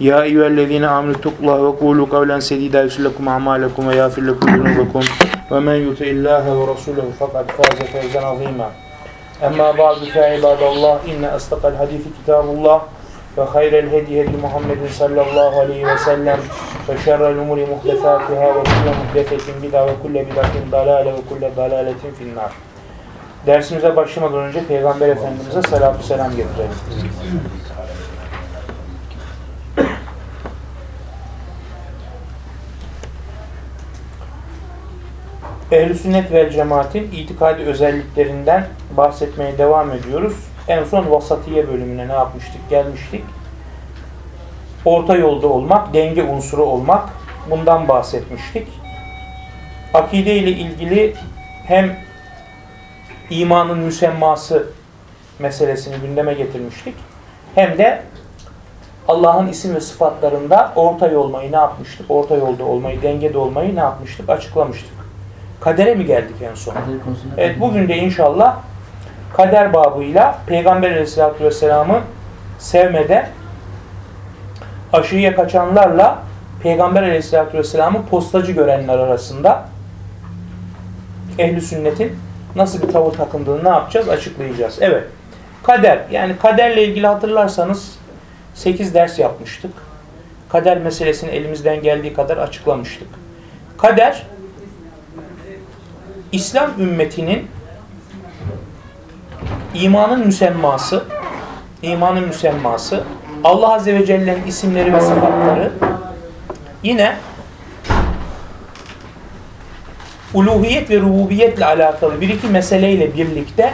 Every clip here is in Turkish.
يا أيها الذين آمنوا اتقوا الله وقولوا قولا سديدا يغفر لكم أعمالكم ويغفر لكم ذنوبكم ومن يطع الله ورسوله فقد فاز فوزا عظيما أما بعد فعباد الله إن أصدق الحديث كتاب الله وخير الهدي هدي محمد صلى الله عليه وسلم وشر الأمور محدثاتها وكل محدثة بدعة وكل بدعة ضلالة وكل ضلالة في النار Dersimize başlamadan önce Peygamber Efendimiz'e salatu selam getirelim. Ehl-i Sünnet vel Cemaat'in itikadi özelliklerinden bahsetmeye devam ediyoruz. En son vasatiye bölümüne ne yapmıştık? Gelmiştik. Orta yolda olmak, denge unsuru olmak bundan bahsetmiştik. Akide ile ilgili hem imanın müsemması meselesini gündeme getirmiştik. Hem de Allah'ın isim ve sıfatlarında orta yolmayı ne yapmıştık? Orta yolda olmayı, dengede olmayı ne yapmıştık? Açıklamıştık. Kadere mi geldik en son? Evet bugün de inşallah kader babıyla Peygamber Aleyhisselatü Vesselam'ı sevmede aşırıya kaçanlarla Peygamber Aleyhisselatü Vesselam'ı postacı görenler arasında ehli sünnetin nasıl bir tavır takındığını ne yapacağız? Açıklayacağız. Evet. Kader. Yani kaderle ilgili hatırlarsanız 8 ders yapmıştık. Kader meselesini elimizden geldiği kadar açıklamıştık. Kader İslam ümmetinin imanın müsemması, imanın müsemması, Allah Azze ve Celle'nin isimleri ve sıfatları, yine uluhiyet ve rububiyetle alakalı bir iki meseleyle birlikte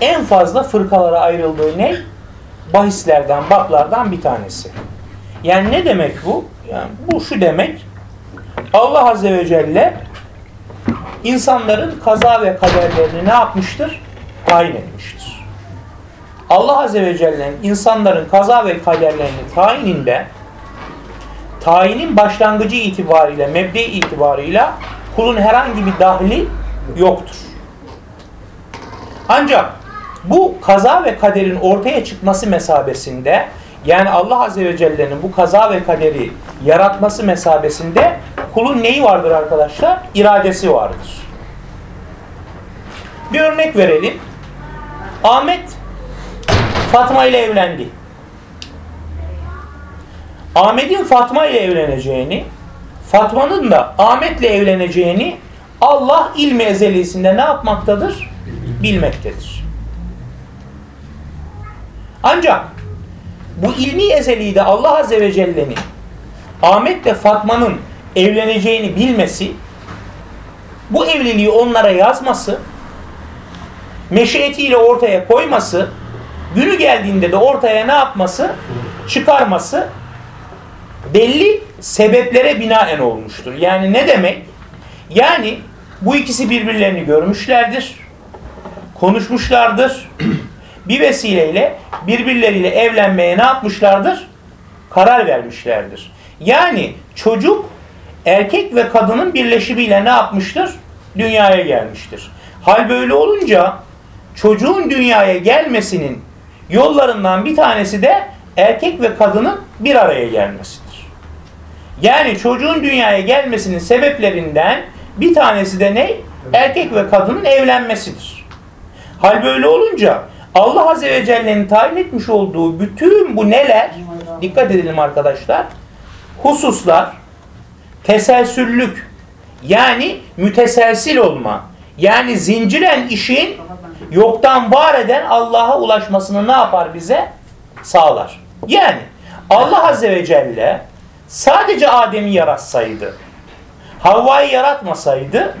en fazla fırkalara ayrıldığı ne? Bahislerden, bablardan bir tanesi. Yani ne demek bu? Yani bu şu demek, Allah Azze ve Celle insanların kaza ve kaderlerini ne yapmıştır? Tayin etmiştir. Allah Azze ve Celle'nin insanların kaza ve kaderlerini tayininde tayinin başlangıcı itibariyle, mebde itibarıyla kulun herhangi bir dahli yoktur. Ancak bu kaza ve kaderin ortaya çıkması mesabesinde yani Allah Azze ve Celle'nin bu kaza ve kaderi yaratması mesabesinde kulun neyi vardır arkadaşlar? İradesi vardır. Bir örnek verelim. Ahmet Fatma ile evlendi. Ahmet'in Fatma ile evleneceğini, Fatma'nın da Ahmet'le evleneceğini Allah ilmi ezelisinde ne yapmaktadır? Bilmektedir. Ancak bu ilmi ezeliği Allah Azze ve Celle'nin Ahmet'le Fatma'nın evleneceğini bilmesi, bu evliliği onlara yazması, meşiyetiyle ortaya koyması, günü geldiğinde de ortaya ne yapması? Çıkarması belli sebeplere binaen olmuştur. Yani ne demek? Yani bu ikisi birbirlerini görmüşlerdir, konuşmuşlardır. Bir vesileyle birbirleriyle evlenmeye ne yapmışlardır? Karar vermişlerdir. Yani çocuk erkek ve kadının birleşimiyle ne yapmıştır? Dünyaya gelmiştir. Hal böyle olunca çocuğun dünyaya gelmesinin yollarından bir tanesi de erkek ve kadının bir araya gelmesidir. Yani çocuğun dünyaya gelmesinin sebeplerinden bir tanesi de ne? Erkek ve kadının evlenmesidir. Hal böyle olunca Allah Azze ve Celle'nin tayin etmiş olduğu bütün bu neler? Dikkat edelim arkadaşlar. Hususlar teselsüllük yani müteselsil olma yani zinciren işin yoktan var eden Allah'a ulaşmasını ne yapar bize? Sağlar. Yani Allah Azze ve Celle sadece Adem'i yaratsaydı, Havva'yı yaratmasaydı,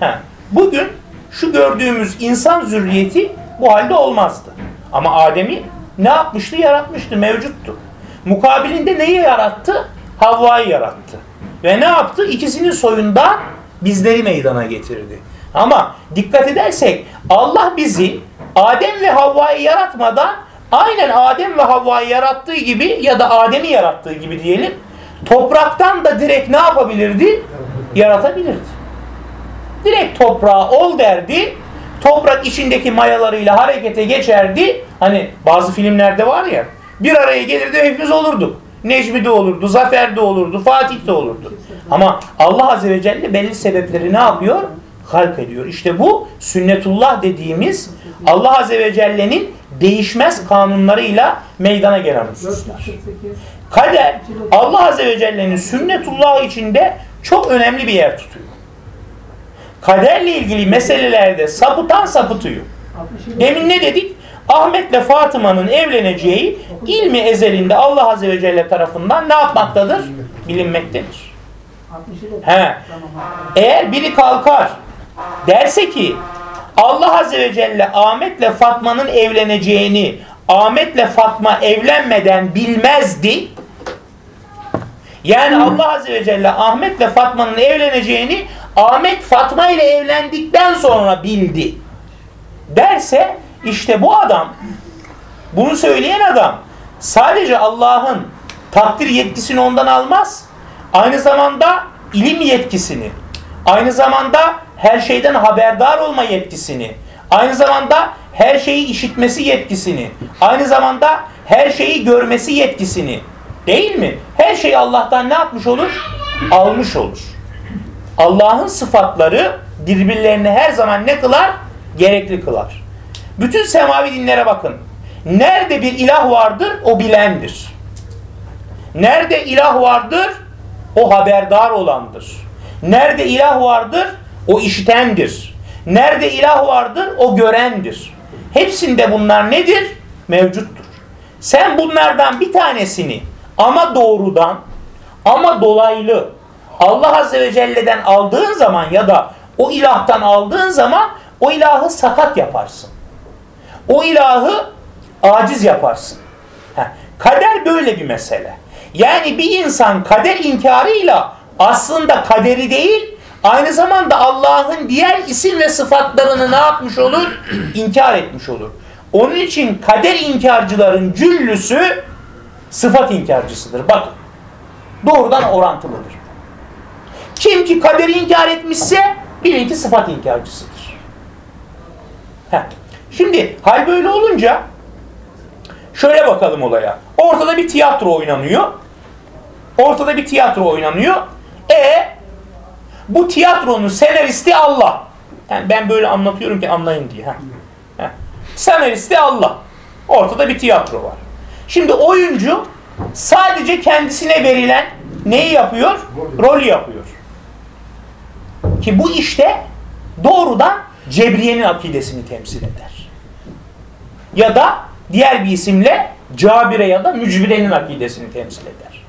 he, bugün şu gördüğümüz insan zürriyeti bu halde olmazdı. Ama Adem'i ne yapmıştı? Yaratmıştı, mevcuttu. Mukabilinde neyi yarattı? Havva'yı yarattı. Ve ne yaptı? İkisinin soyundan bizleri meydana getirdi. Ama dikkat edersek Allah bizi Adem ve Havva'yı yaratmadan aynen Adem ve Havva'yı yarattığı gibi ya da Adem'i yarattığı gibi diyelim topraktan da direkt ne yapabilirdi? Yaratabilirdi. Direkt toprağa ol derdi. Toprak içindeki mayalarıyla harekete geçerdi. Hani bazı filmlerde var ya bir araya gelirdi hepimiz olurduk. Necmi de olurdu, Zafer de olurdu, Fatih de olurdu. Ama Allah Azze ve Celle belli sebepleri ne yapıyor? Halk ediyor. İşte bu sünnetullah dediğimiz Allah Azze ve Celle'nin değişmez kanunlarıyla meydana gelen hususlar. Kader Allah Azze ve Celle'nin sünnetullah içinde çok önemli bir yer tutuyor. Kaderle ilgili meselelerde sapıtan sapıtıyor. Demin ne dedik? Ahmet'le Fatıma'nın evleneceği ilmi ezelinde Allah Azze ve Celle tarafından ne yapmaktadır? Bilinmektedir. He. Eğer biri kalkar derse ki Allah Azze ve Celle Ahmet'le Fatma'nın evleneceğini Ahmet'le Fatma evlenmeden bilmezdi. Yani Allah Azze ve Celle Ahmet'le Fatma'nın evleneceğini Ahmet Fatma ile evlendikten sonra bildi. Derse işte bu adam bunu söyleyen adam sadece Allah'ın takdir yetkisini ondan almaz. Aynı zamanda ilim yetkisini, aynı zamanda her şeyden haberdar olma yetkisini, aynı zamanda her şeyi işitmesi yetkisini, aynı zamanda her şeyi görmesi yetkisini değil mi? Her şeyi Allah'tan ne yapmış olur? Almış olur. Allah'ın sıfatları birbirlerini her zaman ne kılar? Gerekli kılar. Bütün semavi dinlere bakın. Nerede bir ilah vardır o bilendir. Nerede ilah vardır o haberdar olandır. Nerede ilah vardır o işitendir. Nerede ilah vardır o görendir. Hepsinde bunlar nedir? Mevcuttur. Sen bunlardan bir tanesini ama doğrudan ama dolaylı Allah Azze ve Celle'den aldığın zaman ya da o ilahtan aldığın zaman o ilahı sakat yaparsın. O ilahı aciz yaparsın. Heh. Kader böyle bir mesele. Yani bir insan kader inkarıyla aslında kaderi değil, aynı zamanda Allah'ın diğer isim ve sıfatlarını ne yapmış olur? İnkar etmiş olur. Onun için kader inkarcıların cüllüsü sıfat inkarcısıdır. Bakın. Doğrudan orantılıdır. Kim ki kaderi inkar etmişse bilin ki sıfat inkarcısıdır. Heh. Şimdi hal böyle olunca şöyle bakalım olaya. Ortada bir tiyatro oynanıyor. Ortada bir tiyatro oynanıyor. E bu tiyatronun senaristi Allah. Yani ben böyle anlatıyorum ki anlayın diye. Heh. Senaristi Allah. Ortada bir tiyatro var. Şimdi oyuncu sadece kendisine verilen neyi yapıyor? Rolü yapıyor. Ki bu işte doğrudan Cebriye'nin akidesini temsil eder. Ya da diğer bir isimle Cabire ya da Mücbire'nin akidesini temsil eder.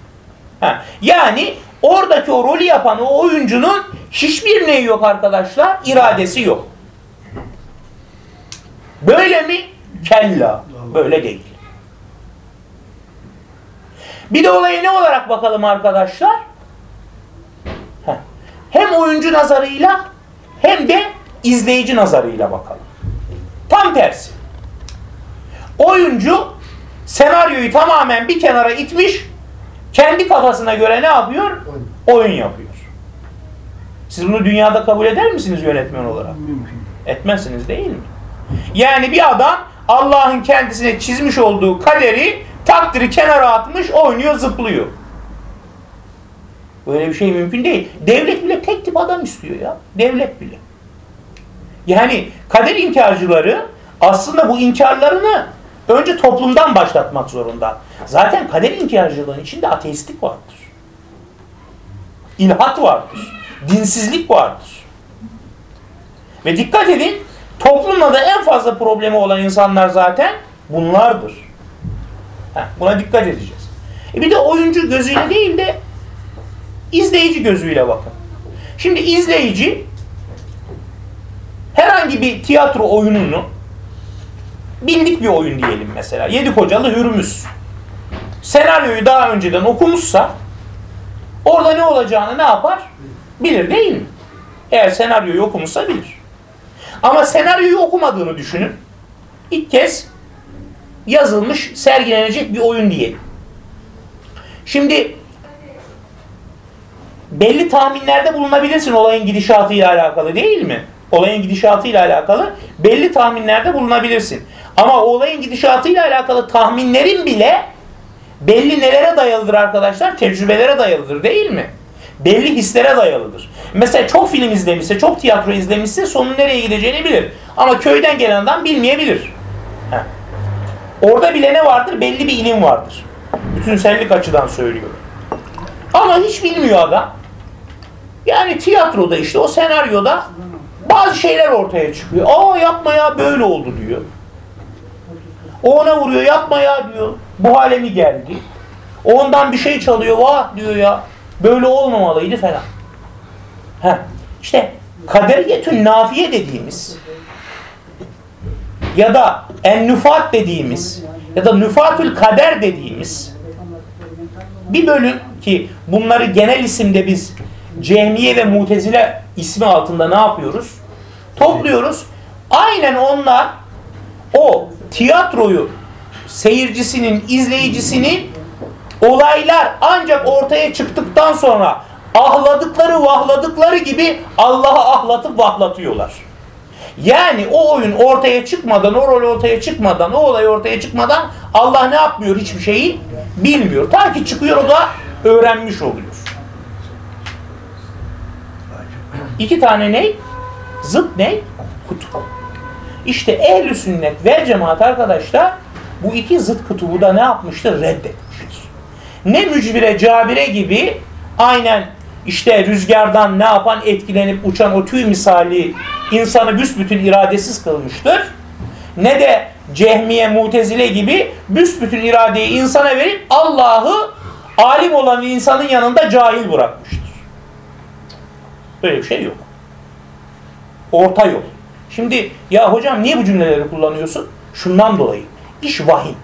Ha, yani oradaki o rolü yapan o oyuncunun hiçbir neyi yok arkadaşlar? İradesi yok. Böyle mi? Kella. Böyle değil. Bir de olaya ne olarak bakalım arkadaşlar? Hem oyuncu nazarıyla hem de izleyici nazarıyla bakalım. Tam tersi. Oyuncu senaryoyu tamamen bir kenara itmiş, kendi kafasına göre ne yapıyor? Oyun yapıyor. Siz bunu dünyada kabul eder misiniz yönetmen olarak? Etmezsiniz değil mi? Yani bir adam Allah'ın kendisine çizmiş olduğu kaderi, takdiri kenara atmış, oynuyor, zıplıyor. Böyle bir şey mümkün değil. Devlet bile tek tip adam istiyor ya. Devlet bile. Yani kader inkarcıları aslında bu inkarlarını önce toplumdan başlatmak zorunda. Zaten kader inkarcılığının içinde ateistlik vardır. İlhat vardır. Dinsizlik vardır. Ve dikkat edin toplumla da en fazla problemi olan insanlar zaten bunlardır. Heh, buna dikkat edeceğiz. E bir de oyuncu gözüyle değil de izleyici gözüyle bakın. Şimdi izleyici herhangi bir tiyatro oyununu bildik bir oyun diyelim mesela. Yedi kocalı Hürmüz. Senaryoyu daha önceden okumuşsa orada ne olacağını ne yapar? Bilir değil mi? Eğer senaryoyu okumuşsa bilir. Ama senaryoyu okumadığını düşünün. İlk kez yazılmış, sergilenecek bir oyun diyelim. Şimdi belli tahminlerde bulunabilirsin olayın gidişatıyla alakalı değil mi? Olayın gidişatıyla alakalı belli tahminlerde bulunabilirsin. Ama olayın gidişatıyla alakalı tahminlerin bile belli nelere dayalıdır arkadaşlar? Tecrübelere dayalıdır değil mi? Belli hislere dayalıdır. Mesela çok film izlemişse, çok tiyatro izlemişse sonun nereye gideceğini bilir. Ama köyden gelen adam bilmeyebilir. Heh. Orada bile ne vardır? Belli bir ilim vardır. Bütünsellik açıdan söylüyorum. Ama hiç bilmiyor adam. Yani tiyatroda işte o senaryoda bazı şeyler ortaya çıkıyor. Aa yapma ya böyle oldu diyor. O ona vuruyor yapma ya diyor. Bu hale mi geldi? Ondan bir şey çalıyor vah diyor ya. Böyle olmamalıydı falan. Heh. İşte kaderiyetün nafiye dediğimiz ya da ennüfat dediğimiz ya da nüfatül kader dediğimiz bir bölüm ki bunları genel isimde biz Cehmiye ve Mutezile ismi altında ne yapıyoruz? Topluyoruz. Aynen onlar o tiyatroyu seyircisinin, izleyicisinin olaylar ancak ortaya çıktıktan sonra ahladıkları vahladıkları gibi Allah'ı ahlatıp vahlatıyorlar. Yani o oyun ortaya çıkmadan, o rol ortaya çıkmadan, o olay ortaya çıkmadan Allah ne yapmıyor hiçbir şeyi bilmiyor. Ta ki çıkıyor o da öğrenmiş oluyor. İki tane ne? Zıt ne? Kutup. İşte ehl sünnet ve cemaat arkadaşlar bu iki zıt kutubu da ne yapmıştır? Reddetmiştir. Ne mücbire cabire gibi aynen işte rüzgardan ne yapan etkilenip uçan o tüy misali insanı büsbütün iradesiz kılmıştır. Ne de cehmiye mutezile gibi büsbütün iradeyi insana verip Allah'ı alim olan insanın yanında cahil bırakmıştır. Böyle bir şey yok. Orta yol. Şimdi ya hocam niye bu cümleleri kullanıyorsun? Şundan dolayı. İş vahim.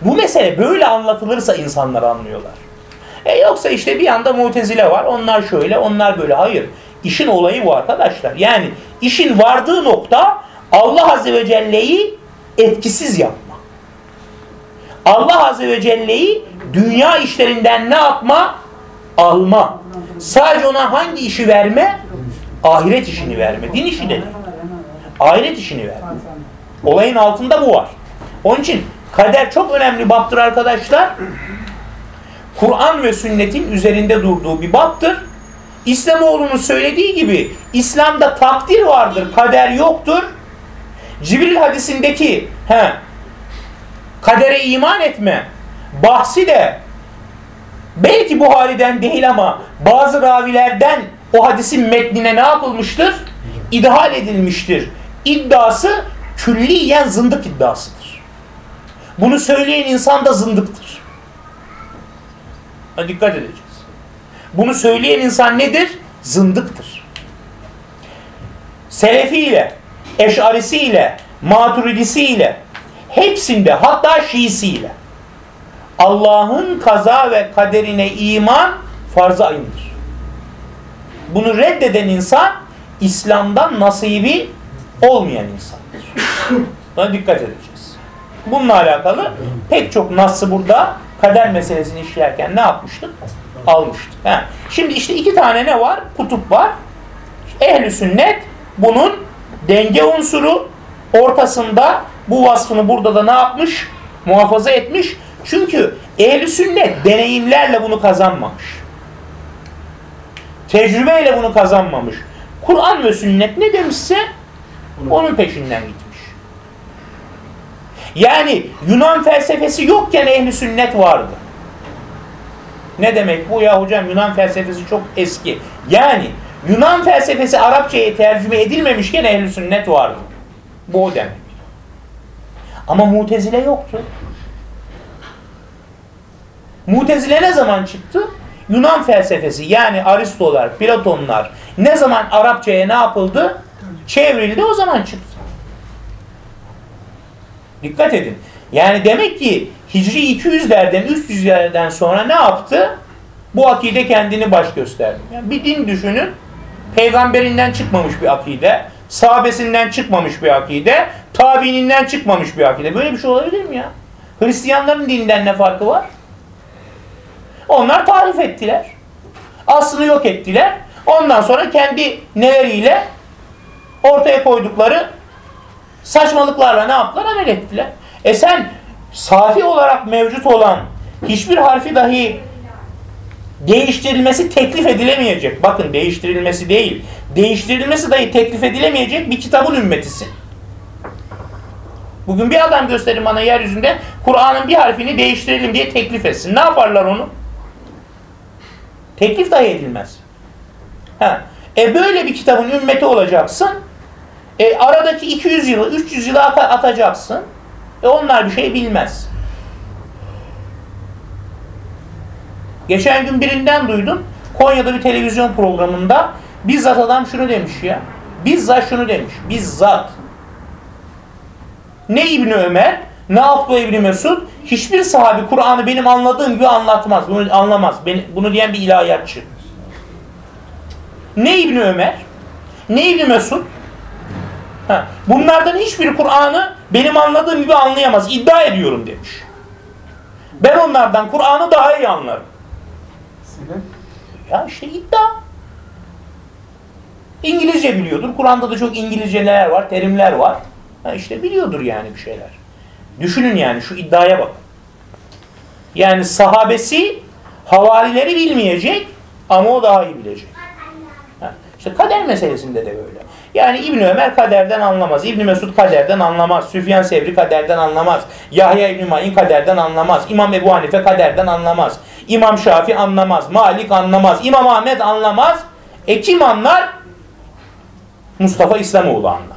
Bu mesele böyle anlatılırsa insanlar anlıyorlar. E yoksa işte bir yanda mutezile var. Onlar şöyle, onlar böyle. Hayır. İşin olayı bu arkadaşlar. Yani işin vardığı nokta Allah Azze ve Celle'yi etkisiz yapma. Allah Azze ve Celle'yi dünya işlerinden ne yapma? Alma. Sadece ona hangi işi verme? Ahiret işini verme. Din işi de değil. Ahiret işini verme. Olayın altında bu var. Onun için kader çok önemli baptır arkadaşlar. Kur'an ve sünnetin üzerinde durduğu bir baptır. İslamoğlu'nun söylediği gibi İslam'da takdir vardır, kader yoktur. Cibril hadisindeki he, kadere iman etme bahsi de belki Buhari'den değil ama bazı ravilerden o hadisin metnine ne yapılmıştır? İdhal edilmiştir. İddiası külliyen zındık iddiasıdır. Bunu söyleyen insan da zındıktır. Ha, dikkat edeceğiz. Bunu söyleyen insan nedir? Zındıktır. Selefiyle, eşarisiyle, maturidisiyle, hepsinde hatta şiisiyle Allah'ın kaza ve kaderine iman farz-ı ayındır. Bunu reddeden insan İslam'dan nasibi olmayan insandır. Buna dikkat edeceğiz. Bununla alakalı pek çok nasıl burada kader meselesini işlerken ne yapmıştık? Almıştık. He. Şimdi işte iki tane ne var? Kutup var. Ehli sünnet bunun denge unsuru ortasında bu vasfını burada da ne yapmış? Muhafaza etmiş. Çünkü ehli sünnet deneyimlerle bunu kazanmamış. Tecrübeyle bunu kazanmamış. Kur'an ve sünnet ne demişse onun peşinden gitmiş. Yani Yunan felsefesi yokken ehli sünnet vardı. Ne demek bu ya hocam Yunan felsefesi çok eski. Yani Yunan felsefesi Arapçaya tercüme edilmemişken ehli sünnet vardı. Bu o demek. Ama mutezile yoktu. Mutezile ne zaman çıktı? Yunan felsefesi yani Aristolar, Platonlar ne zaman Arapçaya ne yapıldı? Çevrildi o zaman çıktı. Dikkat edin. Yani demek ki Hicri 200'lerden 300'lerden sonra ne yaptı? Bu akide kendini baş gösterdi. Yani bir din düşünün. Peygamberinden çıkmamış bir akide. Sahabesinden çıkmamış bir akide, tabiininden çıkmamış bir akide. Böyle bir şey olabilir mi ya? Hristiyanların dininden ne farkı var? Onlar tarif ettiler. Aslını yok ettiler. Ondan sonra kendi neleriyle ortaya koydukları saçmalıklarla ne yaptılar? Amel ettiler. E sen safi olarak mevcut olan hiçbir harfi dahi değiştirilmesi teklif edilemeyecek. Bakın değiştirilmesi değil. Değiştirilmesi dahi teklif edilemeyecek bir kitabın ümmetisin. Bugün bir adam gösterin bana yeryüzünde Kur'an'ın bir harfini değiştirelim diye teklif etsin. Ne yaparlar onu? Teklif dahi edilmez. Ha. E böyle bir kitabın ümmeti olacaksın. E aradaki 200 yılı, 300 yılı ata- atacaksın. E onlar bir şey bilmez. Geçen gün birinden duydum. Konya'da bir televizyon programında bizzat adam şunu demiş ya. Bizzat şunu demiş. Bizzat. Ne İbni Ömer, ne Abdullah İbni Mesud, hiçbir sahabi Kur'an'ı benim anladığım gibi anlatmaz. Bunu anlamaz. Bunu diyen bir ilahiyatçı. Ne İbni Ömer, ne İbni Mesud, ha, bunlardan hiçbiri Kur'an'ı benim anladığım gibi anlayamaz. İddia ediyorum demiş. Ben onlardan Kur'an'ı daha iyi anlarım. Ya işte iddia. İngilizce biliyordur. Kur'an'da da çok İngilizceler var, terimler var. Ha işte biliyordur yani bir şeyler. Düşünün yani şu iddiaya bak. Yani sahabesi havarileri bilmeyecek ama o daha iyi bilecek. İşte kader meselesinde de böyle. Yani İbn Ömer kaderden anlamaz. İbn Mesud kaderden anlamaz. Süfyan Sevri kaderden anlamaz. Yahya İbn Ma'in kaderden anlamaz. İmam Ebu Hanife kaderden anlamaz. İmam Şafi anlamaz. Malik anlamaz. İmam Ahmet anlamaz. E kim anlar? Mustafa İslamoğlu anlar.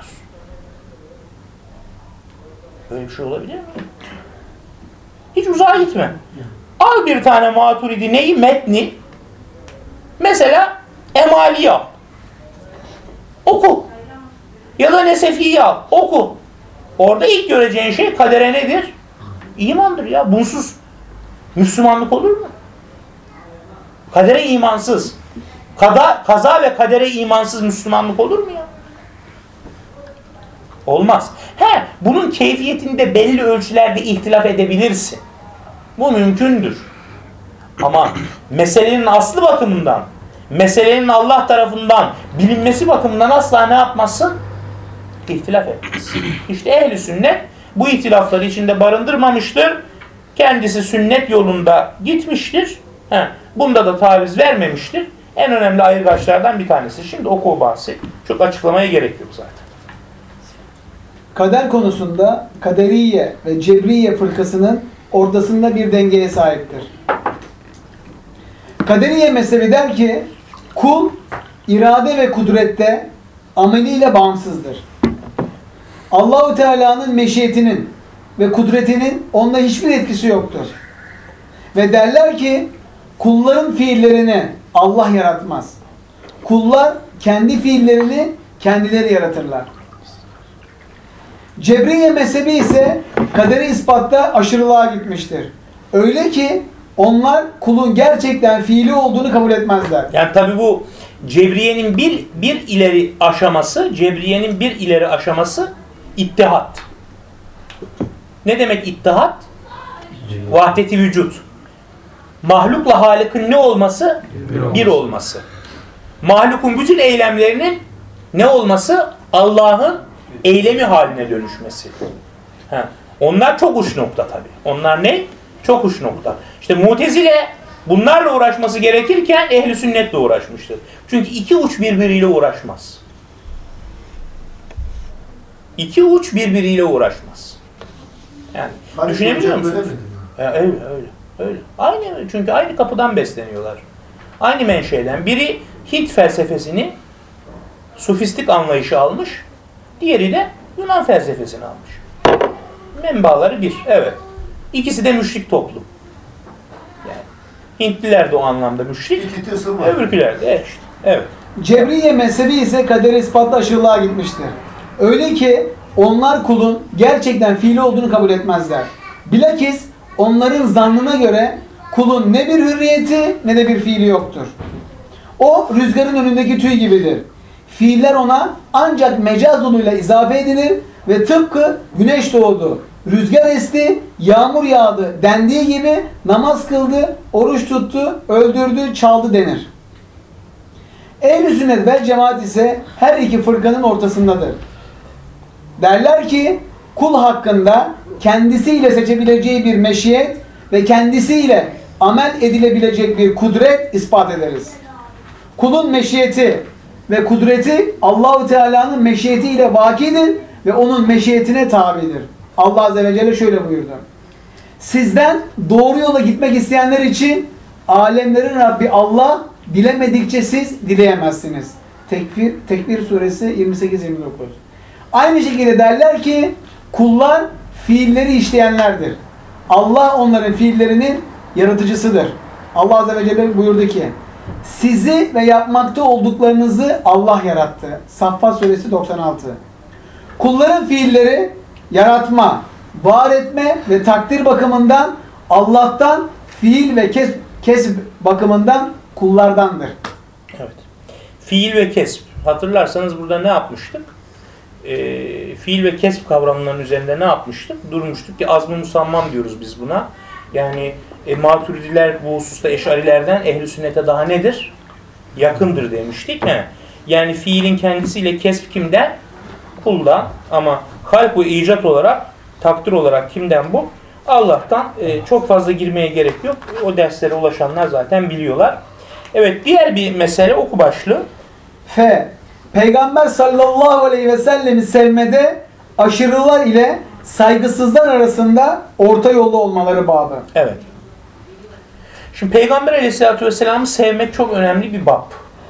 Böyle bir şey olabilir mi? Hiç uzağa gitme. Al bir tane maturidi neyi? Metni. Mesela Emali'yi al. Oku. Ya da Nesefi'yi al. Oku. Orada ilk göreceğin şey kadere nedir? İmandır ya. Bunsuz Müslümanlık olur mu? Kadere imansız. Kada, kaza ve kadere imansız Müslümanlık olur mu ya? Olmaz. He, bunun keyfiyetinde belli ölçülerde ihtilaf edebilirsin. Bu mümkündür. Ama meselenin aslı bakımından, meselenin Allah tarafından bilinmesi bakımından asla ne yapmazsın? İhtilaf etmezsin. İşte ehli sünnet bu ihtilafları içinde barındırmamıştır. Kendisi sünnet yolunda gitmiştir. He, bunda da taviz vermemiştir. En önemli ayrıgaçlardan bir tanesi. Şimdi oku o bahsi. Çok açıklamaya gerek yok zaten. Kader konusunda Kaderiye ve Cebriye fırkasının ortasında bir dengeye sahiptir. Kaderiye mezhebi der ki kul irade ve kudrette ameliyle bağımsızdır. Allahu Teala'nın meşiyetinin ve kudretinin onda hiçbir etkisi yoktur. Ve derler ki kulların fiillerini Allah yaratmaz. Kullar kendi fiillerini kendileri yaratırlar. Cebriye mezhebi ise kaderi ispatta aşırılığa gitmiştir. Öyle ki onlar kulun gerçekten fiili olduğunu kabul etmezler. Yani tabi bu Cebriye'nin bir, bir ileri aşaması, Cebriye'nin bir ileri aşaması ittihat. Ne demek ittihat? Vahdeti vücut. Mahlukla Halık'ın ne olması? Bir olması. Mahlukun bütün eylemlerinin ne olması? Allah'ın eylemi haline dönüşmesi. Ha. Onlar çok uç nokta tabi. Onlar ne? Çok uç nokta. İşte Mutezile bunlarla uğraşması gerekirken ehli sünnetle uğraşmıştır. Çünkü iki uç birbiriyle uğraşmaz. İki uç birbiriyle uğraşmaz. Yani Hani düşünebiliyor musunuz? Ya öyle öyle öyle. Aynı çünkü aynı kapıdan besleniyorlar. Aynı menşeden. Biri Hint felsefesini sufistik anlayışı almış. Diğeri de Yunan felsefesini almış. Menbaaları bir. Evet. İkisi de müşrik toplum. Yani Hintliler de o anlamda müşrik. Öbürküler de işte. Evet. Cebriye mezhebi ise kaderi ispatta aşırılığa gitmiştir. Öyle ki onlar kulun gerçekten fiili olduğunu kabul etmezler. Bilakis onların zannına göre kulun ne bir hürriyeti ne de bir fiili yoktur. O rüzgarın önündeki tüy gibidir. Fiiller ona ancak mecaz yoluyla izafe edilir ve tıpkı güneş doğdu, rüzgar esti, yağmur yağdı dendiği gibi namaz kıldı, oruç tuttu, öldürdü, çaldı denir. Ehl-i sünnet vel cemaat ise her iki fırkanın ortasındadır. Derler ki kul hakkında kendisiyle seçebileceği bir meşiyet ve kendisiyle amel edilebilecek bir kudret ispat ederiz. Kulun meşiyeti ve kudreti Allahu Teala'nın meşiyetiyle vakidir ve onun meşiyetine tabidir. Allah Azze ve Celle şöyle buyurdu. Sizden doğru yola gitmek isteyenler için alemlerin Rabbi Allah dilemedikçe siz dileyemezsiniz. Tekfir, Tekbir suresi 28-29. Aynı şekilde derler ki kullar fiilleri işleyenlerdir. Allah onların fiillerinin yaratıcısıdır. Allah Azze ve Celle buyurdu ki sizi ve yapmakta olduklarınızı Allah yarattı. Saffat suresi 96. Kulların fiilleri yaratma, var etme ve takdir bakımından Allah'tan fiil ve kes, kesb bakımından kullardandır. Evet. Fiil ve kesp. Hatırlarsanız burada ne yapmıştık? Ee, fiil ve kesp kavramlarının üzerinde ne yapmıştık? Durmuştuk ki azm-ı musammam diyoruz biz buna. Yani e, maturidiler bu hususta eşarilerden ehli sünnete daha nedir? Yakındır demiştik. He. Yani fiilin kendisiyle kesp kimden? Kuldan. Ama halk ve icat olarak, takdir olarak kimden bu? Allah'tan e, çok fazla girmeye gerek yok. O derslere ulaşanlar zaten biliyorlar. Evet diğer bir mesele oku başlığı. F. Peygamber sallallahu aleyhi ve sellemi sevmede aşırılar ile saygısızlar arasında orta yolda olmaları babı. Evet. Şimdi Peygamber aleyhissalatü vesselam'ı sevmek çok önemli bir bab.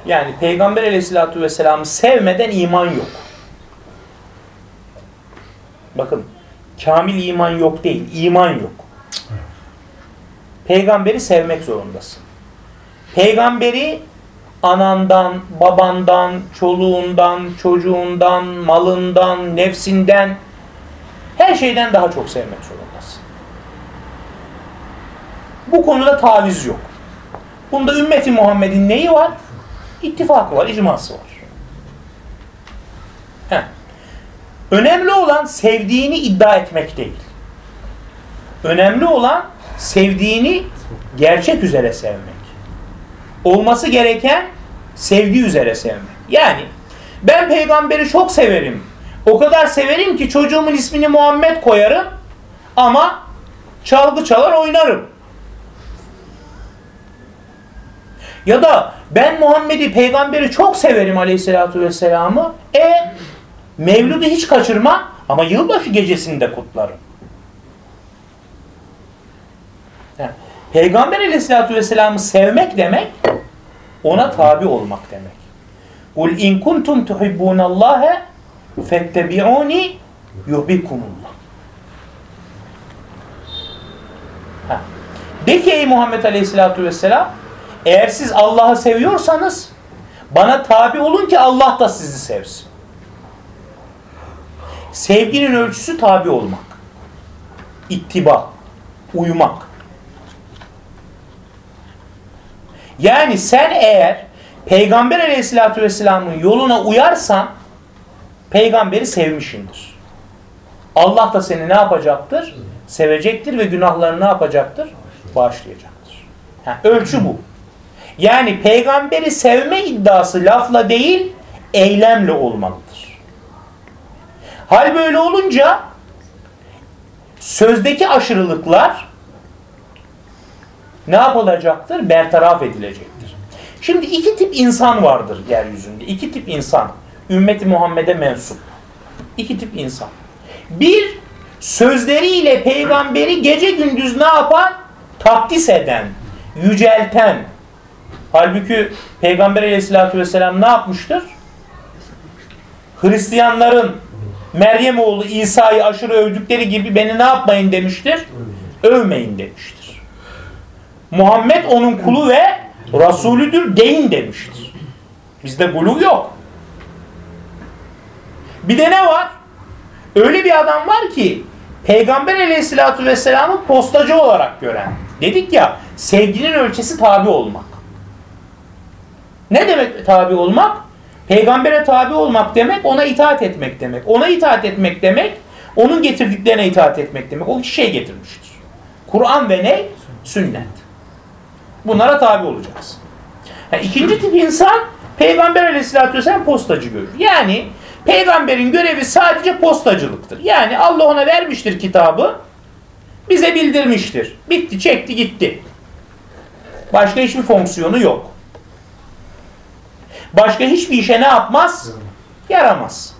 Yani Peygamber aleyhissalatü vesselam'ı sevmeden iman yok. Bakın kamil iman yok değil, iman yok. Peygamberi sevmek zorundasın. Peygamberi anandan, babandan, çoluğundan, çocuğundan, malından, nefsinden, her şeyden daha çok sevmek zorundasın. Bu konuda taviz yok. Bunda ümmeti Muhammed'in neyi var? İttifakı var, icması var. Heh. Önemli olan sevdiğini iddia etmek değil. Önemli olan sevdiğini gerçek üzere sevmek. Olması gereken sevgi üzere sevmek. Yani ben peygamberi çok severim. O kadar severim ki çocuğumun ismini Muhammed koyarım ama çalgı çalar oynarım. Ya da ben Muhammed'i peygamberi çok severim aleyhissalatü vesselam'ı. E Mevlud'u hiç kaçırma ama yılbaşı gecesini de kutlarım. Yani, Peygamber aleyhissalatü vesselam'ı sevmek demek ona tabi olmak demek. Kul in kuntum tuhibbunallaha fettebi'uni yuhbibkumullah. Ha. De ki ey Muhammed Aleyhisselatü Vesselam eğer siz Allah'ı seviyorsanız bana tabi olun ki Allah da sizi sevsin. Sevginin ölçüsü tabi olmak. İttiba, uymak. Yani sen eğer Peygamber Aleyhisselatü Vesselam'ın yoluna uyarsan peygamberi sevmişindir. Allah da seni ne yapacaktır? Sevecektir ve günahlarını ne yapacaktır? Bağışlayacaktır. Ha, ölçü bu. Yani peygamberi sevme iddiası lafla değil, eylemle olmalıdır. Hal böyle olunca sözdeki aşırılıklar ne yapılacaktır? Bertaraf edilecektir. Şimdi iki tip insan vardır yeryüzünde. İki tip insan. Ümmeti Muhammed'e mensup. İki tip insan. Bir, sözleriyle peygamberi gece gündüz ne yapan? Takdis eden, yücelten. Halbuki Peygamber aleyhissalatü vesselam ne yapmıştır? Hristiyanların Meryem oğlu İsa'yı aşırı övdükleri gibi beni ne yapmayın demiştir? Övmeyin demiştir. Muhammed onun kulu ve Rasulüdür deyin demiştir. Bizde gulu yok. Bir de ne var? Öyle bir adam var ki Peygamber aleyhissalatü vesselam'ı postacı olarak gören. Dedik ya sevginin ölçüsü tabi olmak. Ne demek tabi olmak? Peygambere tabi olmak demek ona itaat etmek demek. Ona itaat etmek demek onun getirdiklerine itaat etmek demek. O iki şey getirmiştir. Kur'an ve ne? Sünnet. Bunlara tabi olacaksın. Yani ikinci tip insan Peygamber aleyhissalatü vesselam postacı görür. Yani peygamberin görevi sadece postacılıktır. Yani Allah ona vermiştir kitabı, bize bildirmiştir. Bitti, çekti, gitti. Başka hiçbir fonksiyonu yok. Başka hiçbir işe ne yapmaz? Yaramaz.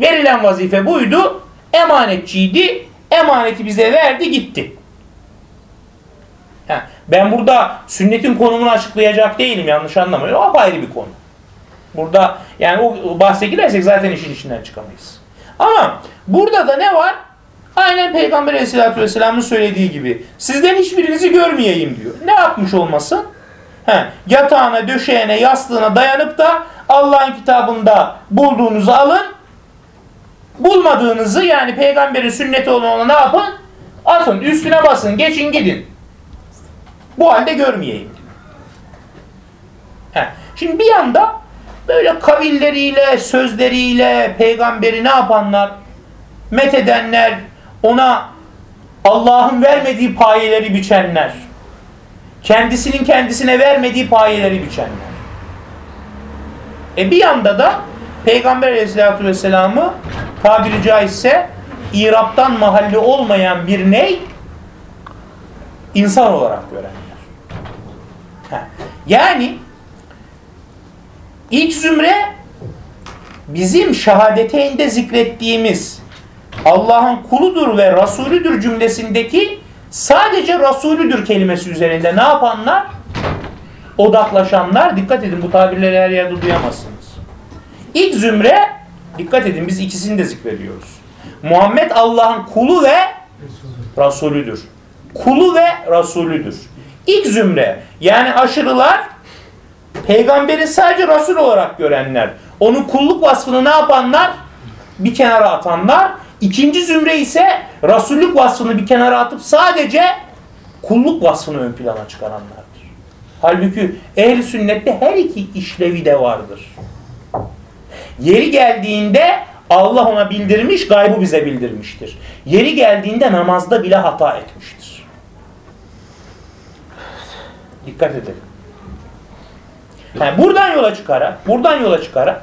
Verilen vazife buydu. Emanetçiydi. Emaneti bize verdi gitti. Ben burada sünnetin konumunu açıklayacak değilim yanlış anlamayın. O apayrı bir konu. Burada yani o bahse girersek zaten işin içinden çıkamayız. Ama burada da ne var? Aynen Peygamber Aleyhisselatü Vesselam'ın söylediği gibi. Sizden hiçbirinizi görmeyeyim diyor. Ne yapmış olmasın? He, yatağına, döşeğine, yastığına dayanıp da Allah'ın kitabında bulduğunuzu alın. Bulmadığınızı yani peygamberin sünneti olanı ne yapın? Atın, üstüne basın, geçin gidin. Bu halde görmeyeyim. He, Şimdi bir yanda böyle kavilleriyle, sözleriyle peygamberi ne yapanlar? Methedenler, ona Allah'ın vermediği payeleri biçenler. Kendisinin kendisine vermediği payeleri biçenler. E bir yanda da Peygamber Aleyhisselatü Vesselam'ı tabiri caizse İrap'tan mahalli olmayan bir ney? insan olarak görenler. Yani ilk zümre bizim şehadeteynde zikrettiğimiz Allah'ın kuludur ve Resulüdür cümlesindeki sadece Resulüdür kelimesi üzerinde ne yapanlar? Odaklaşanlar. Dikkat edin bu tabirleri her yerde duyamazsınız. İlk zümre, dikkat edin biz ikisini de zikrediyoruz. Muhammed Allah'ın kulu ve Resulüdür. Kulu ve Resulüdür. İlk zümre yani aşırılar peygamberi sadece Resul olarak görenler. Onun kulluk vasfını ne yapanlar? Bir kenara atanlar. İkinci zümre ise Resullük vasfını bir kenara atıp sadece kulluk vasfını ön plana çıkaranlardır. Halbuki ehl sünnette her iki işlevi de vardır. Yeri geldiğinde Allah ona bildirmiş, gaybı bize bildirmiştir. Yeri geldiğinde namazda bile hata etmiştir. Dikkat edelim. Yani buradan yola çıkarak, buradan yola çıkarak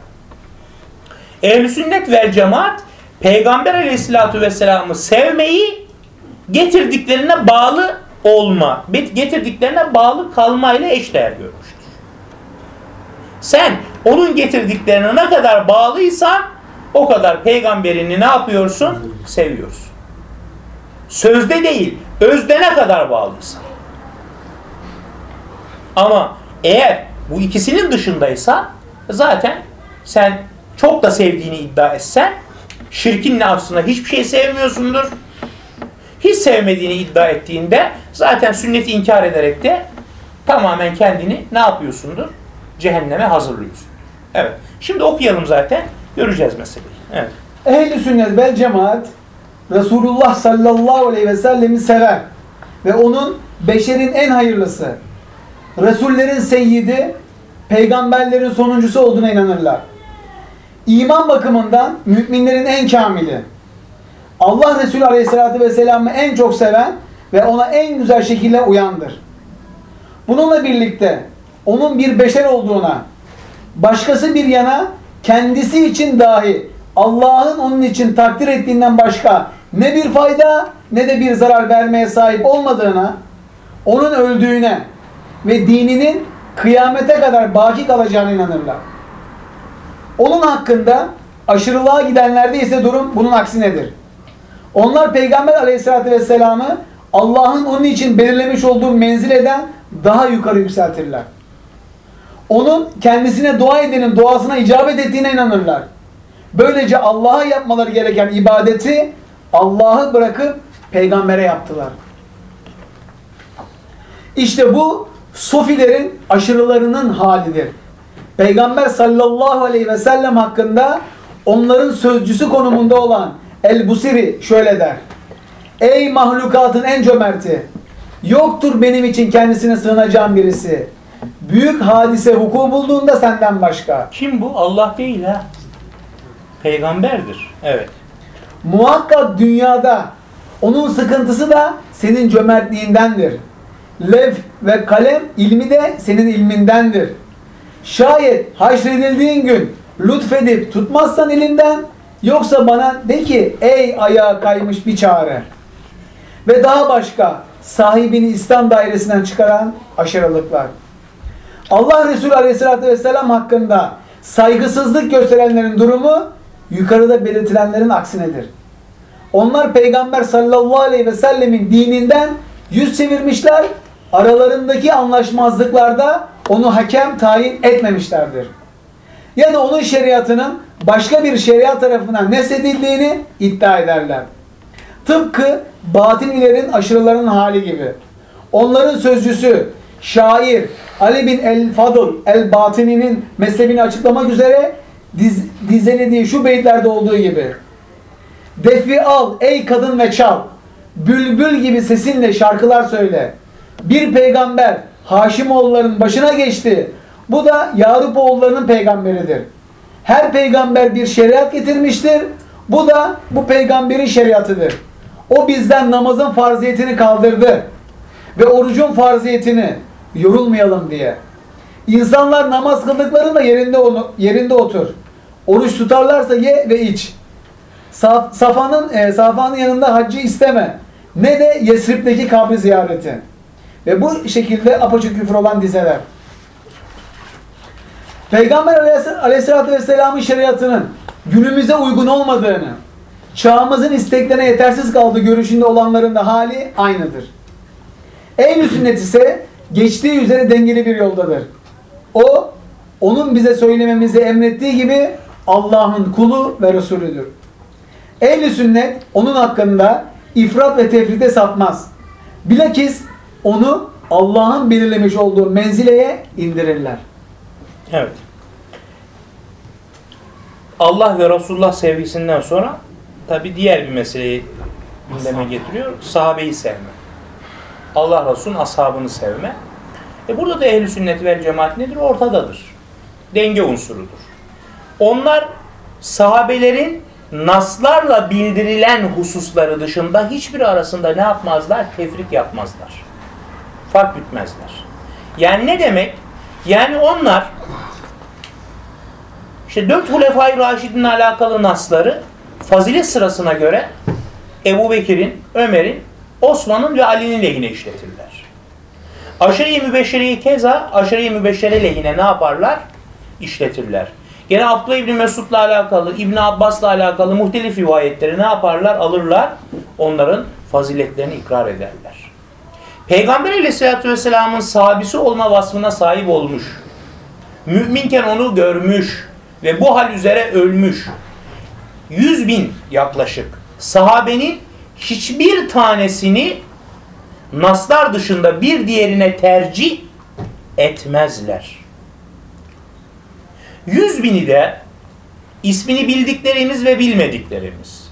ehl sünnet vel cemaat Peygamber aleyhissalatü vesselam'ı sevmeyi getirdiklerine bağlı olma, getirdiklerine bağlı kalmayla eşdeğer görmüştür. Sen onun getirdiklerine ne kadar bağlıysan o kadar peygamberini ne yapıyorsun? Seviyorsun. Sözde değil, özde ne kadar bağlıysan. Ama eğer bu ikisinin dışındaysa zaten sen çok da sevdiğini iddia etsen şirkinle aslında hiçbir şey sevmiyorsundur. Hiç sevmediğini iddia ettiğinde zaten sünneti inkar ederek de tamamen kendini ne yapıyorsundur? Cehenneme hazırlıyorsun. Evet. Şimdi okuyalım zaten. Göreceğiz meseleyi. Evet. Ehl-i sünnet vel cemaat Resulullah sallallahu aleyhi ve sellemi sever ve onun beşerin en hayırlısı, Resullerin seyyidi, peygamberlerin sonuncusu olduğuna inanırlar. İman bakımından müminlerin en kamili, Allah Resulü aleyhissalatü vesselam'ı en çok seven ve ona en güzel şekilde uyandır. Bununla birlikte onun bir beşer olduğuna, başkası bir yana kendisi için dahi Allah'ın onun için takdir ettiğinden başka ne bir fayda ne de bir zarar vermeye sahip olmadığına, onun öldüğüne ve dininin kıyamete kadar baki kalacağına inanırlar. Onun hakkında aşırılığa gidenlerde ise durum bunun aksinedir. Onlar Peygamber aleyhissalatü vesselam'ı Allah'ın onun için belirlemiş olduğu menzileden daha yukarı yükseltirler. Onun kendisine dua edenin duasına icabet ettiğine inanırlar. Böylece Allah'a yapmaları gereken ibadeti Allah'ı bırakıp peygambere yaptılar. İşte bu sofilerin aşırılarının halidir. Peygamber sallallahu aleyhi ve sellem hakkında onların sözcüsü konumunda olan El-Busiri şöyle der. Ey mahlukatın en cömerti! Yoktur benim için kendisine sığınacağım birisi. büyük hadise huku bulduğunda senden başka. Kim bu? Allah değil ha. Peygamberdir. Evet. Muhakkak dünyada onun sıkıntısı da senin cömertliğindendir. Lev ve kalem ilmi de senin ilmindendir. Şayet haşredildiğin gün lütfedip tutmazsan elimden yoksa bana de ki ey ayağa kaymış bir çare. Ve daha başka sahibini İslam dairesinden çıkaran aşırılıklar. Allah Resulü Aleyhisselatü Vesselam hakkında saygısızlık gösterenlerin durumu yukarıda belirtilenlerin aksinedir. Onlar Peygamber sallallahu aleyhi ve sellemin dininden yüz çevirmişler, aralarındaki anlaşmazlıklarda onu hakem tayin etmemişlerdir. Ya da onun şeriatının başka bir şeriat tarafından nesedildiğini iddia ederler. Tıpkı batinilerin aşırıların hali gibi. Onların sözcüsü, şair Ali bin el-Fadıl el-Batini'nin mezhebini açıklamak üzere diz, dizelediği şu beytlerde olduğu gibi. Defi al ey kadın ve çal. Bülbül gibi sesinle şarkılar söyle. Bir peygamber Haşimoğulların başına geçti. Bu da Yarupoğullarının peygamberidir. Her peygamber bir şeriat getirmiştir. Bu da bu peygamberin şeriatıdır. O bizden namazın farziyetini kaldırdı. Ve orucun farziyetini yorulmayalım diye. İnsanlar namaz kıldıklarında yerinde onu, yerinde otur. Oruç tutarlarsa ye ve iç. Saf, Safa'nın e, Safa'nın yanında haccı isteme. Ne de Yesrib'deki kabri ziyareti. Ve bu şekilde apaçık küfür olan dizeler. Peygamber Aleyhis- Aleyhisselatü Vesselam'ın şeriatının günümüze uygun olmadığını, çağımızın isteklerine yetersiz kaldığı görüşünde olanların da hali aynıdır. Ehl-i sünnet ise geçtiği üzere dengeli bir yoldadır. O, onun bize söylememizi emrettiği gibi Allah'ın kulu ve Resulüdür. Ehl-i sünnet onun hakkında ifrat ve tefrite sapmaz. Bilakis onu Allah'ın belirlemiş olduğu menzileye indirirler. Evet. Allah ve Resulullah sevgisinden sonra tabi diğer bir meseleyi gündeme getiriyor. Sahabeyi sevme. Allah Resulü'nün ashabını sevme. E burada da ehl-i sünnet vel cemaat nedir? Ortadadır. Denge unsurudur. Onlar sahabelerin naslarla bildirilen hususları dışında hiçbir arasında ne yapmazlar? Tefrik yapmazlar. Fark gütmezler. Yani ne demek? Yani onlar işte dört Hulefai Raşid'in alakalı nasları fazilet sırasına göre Ebu Bekir'in, Ömer'in, Osman'ın ve Ali'nin lehine işletirler. Aşırı-i Mübeşşere'yi keza aşırı-i Mübeşşere lehine ne yaparlar? İşletirler. Gene Abdullah İbni Mesud'la alakalı, İbni Abbas'la alakalı muhtelif rivayetleri ne yaparlar? Alırlar. Onların faziletlerini ikrar ederler. Peygamber Aleyhisselatü Vesselam'ın sahabisi olma vasfına sahip olmuş. Müminken onu görmüş ve bu hal üzere ölmüş. Yüz bin yaklaşık sahabenin hiçbir tanesini naslar dışında bir diğerine tercih etmezler. Yüz bini de ismini bildiklerimiz ve bilmediklerimiz.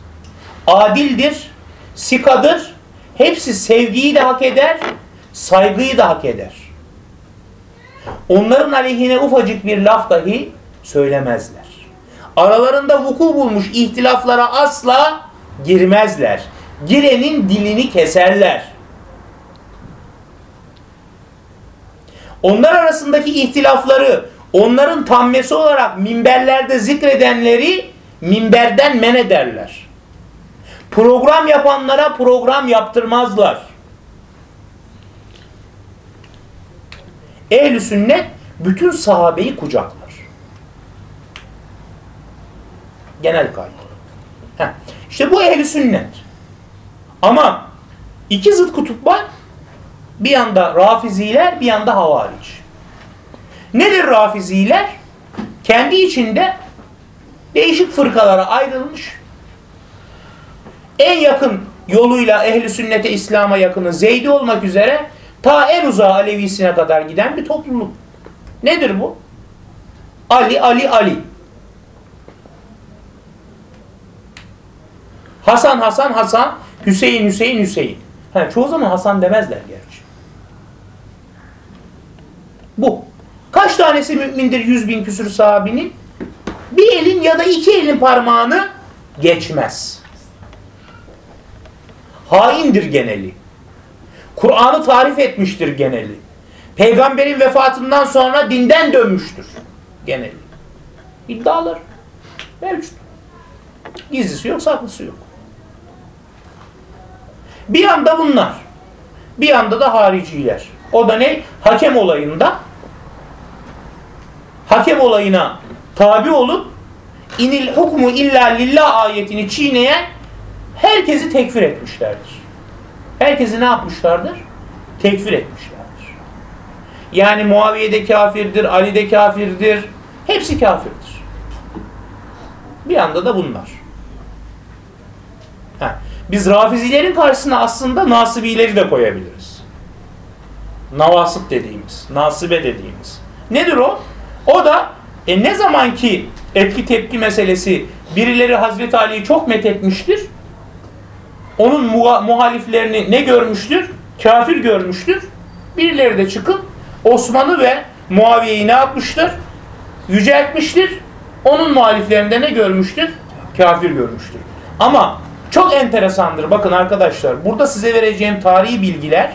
Adildir, sikadır, hepsi sevgiyi de hak eder, saygıyı da hak eder. Onların aleyhine ufacık bir laf dahi söylemezler. Aralarında vuku bulmuş ihtilaflara asla girmezler. Girenin dilini keserler. Onlar arasındaki ihtilafları onların tammesi olarak minberlerde zikredenleri minberden men ederler. Program yapanlara program yaptırmazlar. Ehl-i sünnet bütün sahabeyi kucaklar. Genel. Heh. İşte bu ehl-i sünnet. Ama iki zıt kutup var. Bir yanda rafiziler, bir yanda havaric. Nedir rafiziler? Kendi içinde değişik fırkalara ayrılmış. En yakın yoluyla ehli sünnete İslam'a yakını Zeydi olmak üzere ta en uzağa Alevisine kadar giden bir topluluk. Nedir bu? Ali, Ali, Ali. Hasan, Hasan, Hasan. Hüseyin, Hüseyin, Hüseyin. Ha, çoğu zaman Hasan demezler gerçi. Bu. tanesi mümindir yüz bin küsür sahabinin? Bir elin ya da iki elin parmağını geçmez. Haindir geneli. Kur'an'ı tarif etmiştir geneli. Peygamberin vefatından sonra dinden dönmüştür geneli. İddialar mevcut. Gizlisi yok, saklısı yok. Bir yanda bunlar. Bir yanda da hariciler. O da ne? Hakem olayında hakem olayına tabi olup inil hukmu illa lillah ayetini çiğneyen herkesi tekfir etmişlerdir. Herkesi ne yapmışlardır? Tekfir etmişlerdir. Yani Muaviye de kafirdir, Ali de kafirdir. Hepsi kafirdir. Bir anda da bunlar. Ha. Biz rafizilerin karşısına aslında nasibileri de koyabiliriz. Navasıp dediğimiz, nasibe dediğimiz. Nedir o? O da e, ne zaman ki etki tepki meselesi birileri Hazreti Ali'yi çok methetmiştir. Onun muha- muhaliflerini ne görmüştür? Kafir görmüştür. Birileri de çıkıp Osman'ı ve Muaviye'yi ne yapmıştır? Yüceltmiştir. Onun muhaliflerinde ne görmüştür? Kafir görmüştür. Ama çok enteresandır. Bakın arkadaşlar burada size vereceğim tarihi bilgiler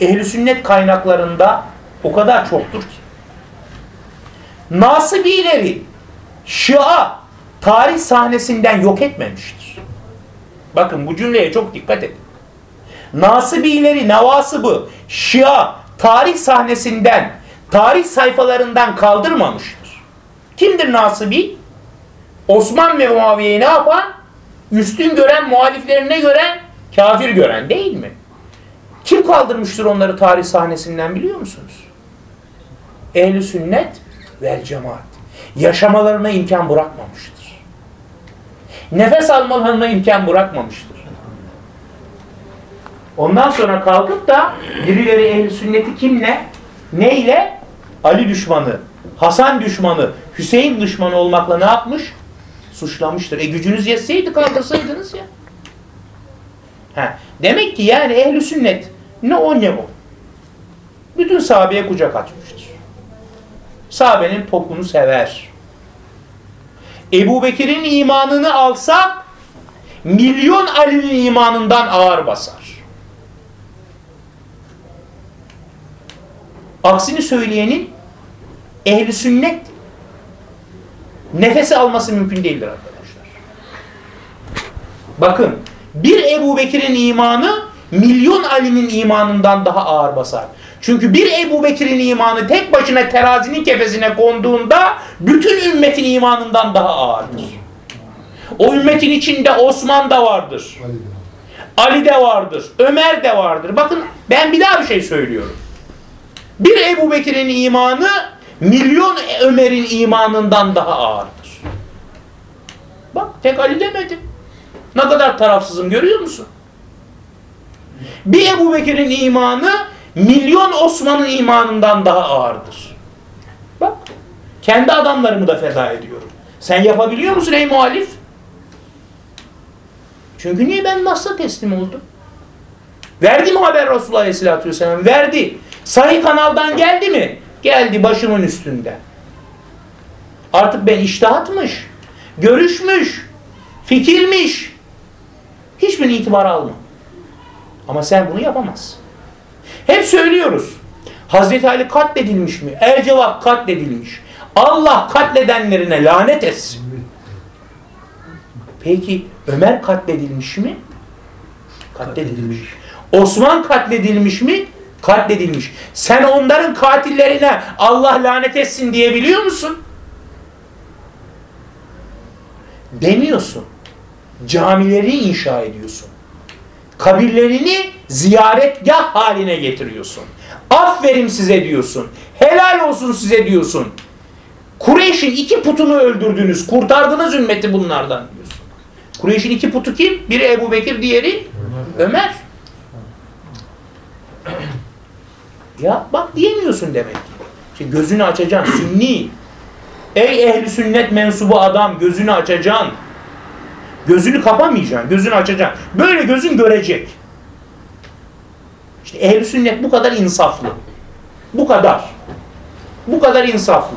ehli sünnet kaynaklarında o kadar çoktur ki. Nasibileri Şia tarih sahnesinden yok etmemiştir. Bakın bu cümleye çok dikkat edin. Nasibileri, Nevasıbı, Şia tarih sahnesinden, tarih sayfalarından kaldırmamıştır. Kimdir Nasibi? Osman ve Muaviye'yi ne yapan? Üstün gören, muhaliflerine gören, kafir gören değil mi? Kim kaldırmıştır onları tarih sahnesinden biliyor musunuz? Ehl-i sünnet vel cemaat. Yaşamalarına imkan bırakmamıştır. Nefes almalarına imkan bırakmamıştır. Ondan sonra kalkıp da birileri ehl sünneti kimle? Neyle? Ali düşmanı, Hasan düşmanı, Hüseyin düşmanı olmakla ne yapmış? Suçlamıştır. E gücünüz yetseydi kaldırsaydınız ya. Ha, demek ki yani ehl sünnet ne o ne o. Bütün sahabeye kucak açmıştır. Sahabenin topunu sever. Ebu Bekir'in imanını alsak milyon Ali'nin imanından ağır basar. Aksini söyleyenin ehli sünnet nefesi alması mümkün değildir arkadaşlar. Bakın bir Ebu Bekir'in imanı milyon Ali'nin imanından daha ağır basar. Çünkü bir Ebu Bekir'in imanı tek başına terazinin kefesine konduğunda bütün ümmetin imanından daha ağırdır. O ümmetin içinde Osman da vardır. Ali de vardır. Ömer de vardır. Bakın ben bir daha bir şey söylüyorum. Bir Ebu Bekir'in imanı milyon Ömer'in imanından daha ağırdır. Bak tek Ali demedim. Ne kadar tarafsızım görüyor musun? Bir Ebu Bekir'in imanı milyon Osman'ın imanından daha ağırdır. Bak kendi adamlarımı da feda ediyorum. Sen yapabiliyor musun ey muhalif? Çünkü niye ben Nas'a teslim oldum? Verdi mi haber Resulullah Aleyhisselatü Vesselam? Verdi. Sahih kanaldan geldi mi? Geldi başımın üstünde. Artık ben iştahatmış, görüşmüş, fikirmiş. Hiçbir itibar alma. Ama sen bunu yapamazsın. Hep söylüyoruz. Hazreti Ali katledilmiş mi? El cevap katledilmiş. Allah katledenlerine lanet etsin. Peki Ömer katledilmiş mi? Katledilmiş. Osman katledilmiş mi? Katledilmiş. Sen onların katillerine Allah lanet etsin diyebiliyor musun? Demiyorsun. Camileri inşa ediyorsun. Kabirlerini ziyaretgah haline getiriyorsun. Aferin size diyorsun. Helal olsun size diyorsun. Kureyş'in iki putunu öldürdünüz. Kurtardınız ümmeti bunlardan diyorsun. Kureyş'in iki putu kim? Biri Ebu Bekir, diğeri Ömer. Ya bak diyemiyorsun demek ki. İşte gözünü açacaksın. Sünni. Ey ehli sünnet mensubu adam gözünü açacaksın. Gözünü kapamayacaksın. Gözünü açacaksın. Böyle gözün görecek. İşte ehli sünnet bu kadar insaflı. Bu kadar. Bu kadar insaflı.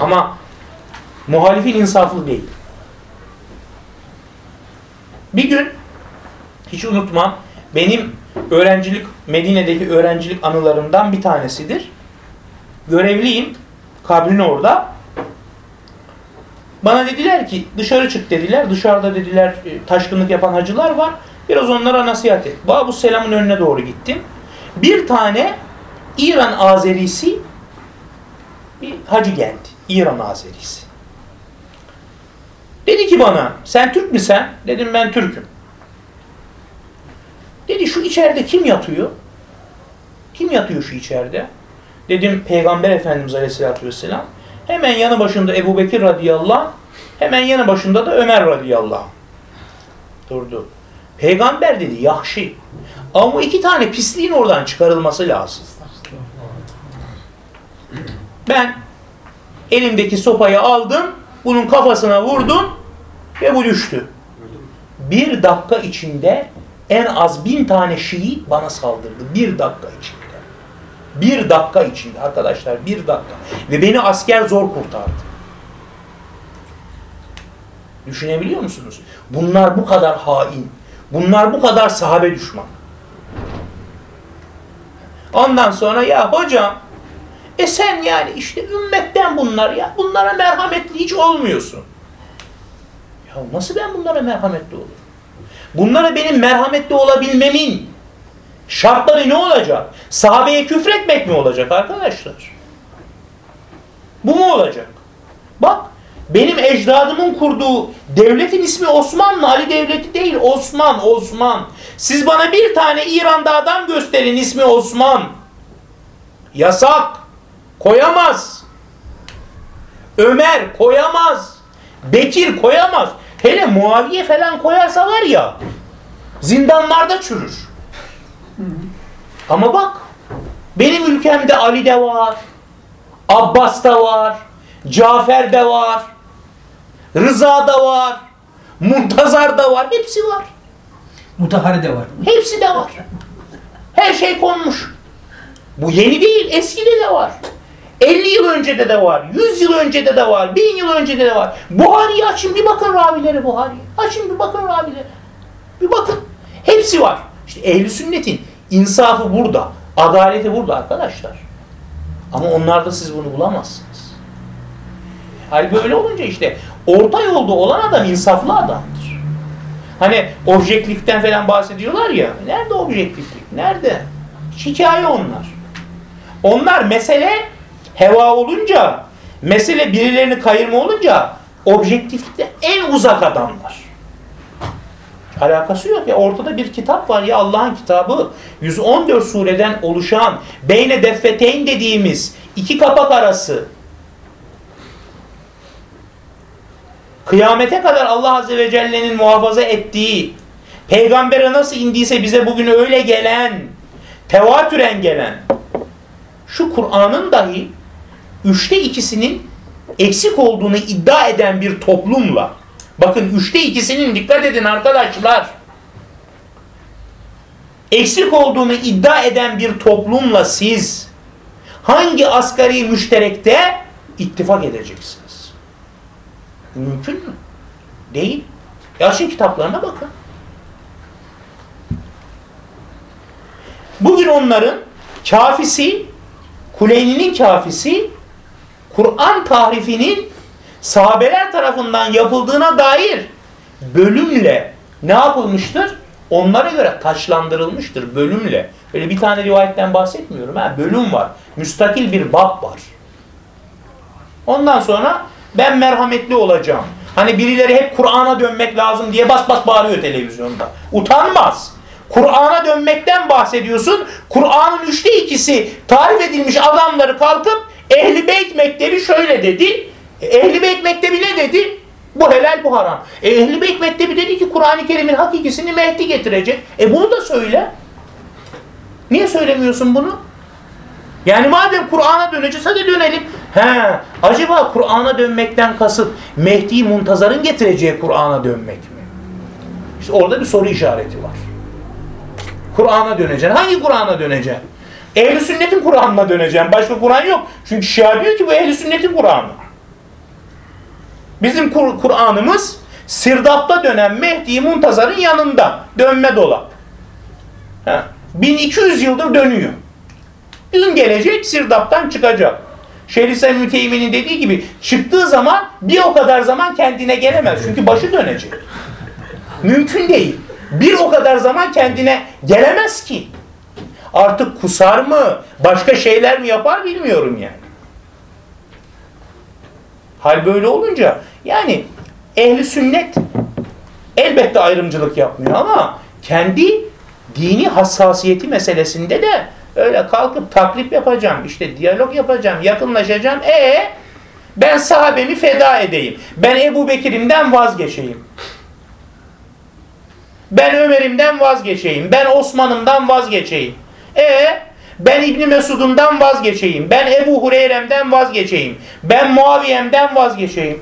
Ama muhalifin insaflı değil. Bir gün hiç unutmam benim öğrencilik Medine'deki öğrencilik anılarımdan bir tanesidir. Görevliyim. Kabrin orada. Bana dediler ki dışarı çık dediler. Dışarıda dediler e, taşkınlık yapan hacılar var. Biraz onlara nasihat et. Babu Selam'ın önüne doğru gittim. Bir tane İran Azerisi bir hacı geldi. İran Azerisi. Dedi ki bana sen Türk müsün? Dedim ben Türk'üm. Dedi şu içeride kim yatıyor? Kim yatıyor şu içeride? Dedim Peygamber Efendimiz Aleyhisselatü Vesselam. Hemen yanı başında Ebu Bekir radıyallahu hemen yanı başında da Ömer radıyallahu. Durdu. Peygamber dedi yahşi. Ama iki tane pisliğin oradan çıkarılması lazım. Ben elimdeki sopayı aldım, bunun kafasına vurdum ve bu düştü. Bir dakika içinde en az bin tane Şii bana saldırdı. Bir dakika içinde. Bir dakika içinde arkadaşlar bir dakika. Ve beni asker zor kurtardı. Düşünebiliyor musunuz? Bunlar bu kadar hain. Bunlar bu kadar sahabe düşman. Ondan sonra ya hocam e sen yani işte ümmetten bunlar ya bunlara merhametli hiç olmuyorsun. Ya nasıl ben bunlara merhametli olurum? Bunlara benim merhametli olabilmemin şartları ne olacak? Sahabeye küfretmek mi olacak arkadaşlar? Bu mu olacak? Bak benim ecdadımın kurduğu devletin ismi Osmanlı, Ali Devleti değil Osman, Osman. Siz bana bir tane İran'da adam gösterin ismi Osman. Yasak. Koyamaz. Ömer koyamaz. Bekir koyamaz. Hele Muaviye falan koyarsa var ya zindanlarda çürür. Ama bak benim ülkemde Ali de var. Abbas da var. Cafer de var. Rıza da var. Muntazar da var. Hepsi var. Mutahhari de var. Hepsi de var. Her şey konmuş. Bu yeni değil, eskide de var. 50 yıl öncede de var, 100 yıl öncede de var, 1000 yıl öncede de var. Buhari'yi açın bir bakın ravileri Buhari'ye. Açın bir bakın ravileri. Bir bakın. Hepsi var. İşte ehli sünnetin insafı burada. Adaleti burada arkadaşlar. Ama onlarda siz bunu bulamazsınız. Hal böyle olunca işte orta yolda olan adam insaflı adamdır. Hani objektiflikten falan bahsediyorlar ya. Nerede objektiflik? Nerede? Hikaye onlar. Onlar mesele heva olunca, mesele birilerini kayırma olunca objektiflikten en uzak adamlar. Alakası yok ya. Ortada bir kitap var ya Allah'ın kitabı. 114 sureden oluşan Beyne Deffeteyn dediğimiz iki kapak arası kıyamete kadar Allah Azze ve Celle'nin muhafaza ettiği peygambere nasıl indiyse bize bugün öyle gelen tevatüren gelen şu Kur'an'ın dahi üçte ikisinin eksik olduğunu iddia eden bir toplumla bakın üçte ikisinin dikkat edin arkadaşlar eksik olduğunu iddia eden bir toplumla siz hangi asgari müşterekte ittifak edeceksiniz? Mümkün mü? Değil. Yasin kitaplarına bakın. Bugün onların kafisi, Kuleyni'nin kafisi, Kur'an tahrifinin sahabeler tarafından yapıldığına dair bölümle ne yapılmıştır? Onlara göre taşlandırılmıştır bölümle. Böyle bir tane rivayetten bahsetmiyorum. Ha, bölüm var. Müstakil bir bab var. Ondan sonra ben merhametli olacağım. Hani birileri hep Kur'an'a dönmek lazım diye bas bas bağırıyor televizyonda. Utanmaz. Kur'an'a dönmekten bahsediyorsun. Kur'an'ın üçte ikisi tarif edilmiş adamları kalkıp Ehli Beyt Mektebi şöyle dedi. Ehli Beyt Mektebi ne dedi? Bu helal bu haram. E, Ehli Beyt Mektebi dedi ki Kur'an-ı Kerim'in hakikisini Mehdi getirecek. E bunu da söyle. Niye söylemiyorsun bunu? Yani madem Kur'an'a döneceğiz hadi dönelim. He, acaba Kur'an'a dönmekten kasıt Mehdi Muntazar'ın getireceği Kur'an'a dönmek mi? İşte orada bir soru işareti var. Kur'an'a döneceksin. Hangi Kur'an'a döneceksin? Ehli sünnetin Kur'an'ına döneceğim. Başka Kur'an yok. Çünkü Şia diyor ki bu ehli sünnetin Kur'an'ı. Bizim Kur- Kur'an'ımız Sirdap'ta dönen Mehdi Muntazar'ın yanında. Dönme dolap. Ha. 1200 yıldır dönüyor. Gün gelecek Sirdap'tan çıkacak. Şeyhülislam Müteymi'nin dediği gibi çıktığı zaman bir o kadar zaman kendine gelemez. Çünkü başı dönecek. Mümkün değil. Bir o kadar zaman kendine gelemez ki. Artık kusar mı? Başka şeyler mi yapar bilmiyorum yani. Hal böyle olunca yani ehli sünnet elbette ayrımcılık yapmıyor ama kendi dini hassasiyeti meselesinde de öyle kalkıp taklip yapacağım, işte diyalog yapacağım, yakınlaşacağım. E ben sahabemi feda edeyim. Ben Ebu Bekir'imden vazgeçeyim. Ben Ömer'imden vazgeçeyim. Ben Osman'ımdan vazgeçeyim. E ben İbni Mesud'umdan vazgeçeyim. Ben Ebu Hureyre'mden vazgeçeyim. Ben Muaviye'mden vazgeçeyim.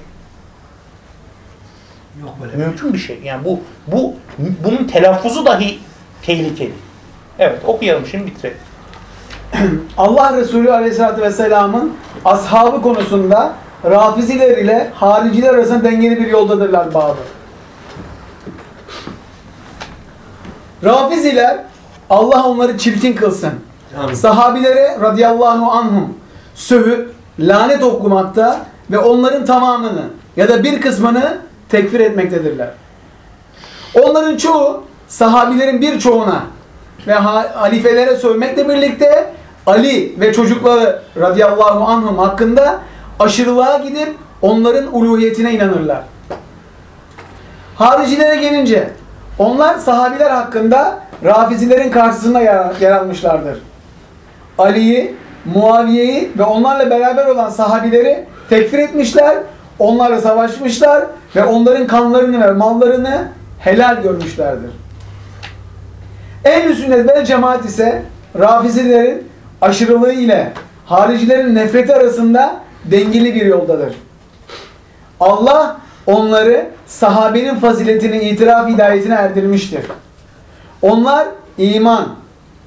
Yok böyle. Mümkün bir şey. Yani bu bu bunun telaffuzu dahi tehlikeli. Evet okuyalım şimdi bitirelim. Allah Resulü Aleyhisselatü Vesselam'ın ashabı konusunda Rafiziler ile hariciler arasında dengeli bir yoldadırlar babı. Rafiziler Allah onları çirkin kılsın. Sahabilere radıyallahu anhum sövüp lanet okumakta ve onların tamamını ya da bir kısmını tekfir etmektedirler. Onların çoğu sahabilerin birçoğuna ve ha- halifelere sövmekle birlikte Ali ve çocukları radıyallahu anhum hakkında aşırılığa gidip onların uluhiyetine inanırlar. Haricilere gelince onlar sahabiler hakkında Rafizilerin karşısında yer, almışlardır. Ali'yi, Muaviye'yi ve onlarla beraber olan sahabileri tekfir etmişler, onlarla savaşmışlar ve onların kanlarını ve mallarını helal görmüşlerdir. Ehl-i sünnet cemaat ise Rafizilerin aşırılığı ile haricilerin nefreti arasında dengeli bir yoldadır. Allah onları sahabenin faziletini itiraf hidayetine erdirmiştir. Onlar iman,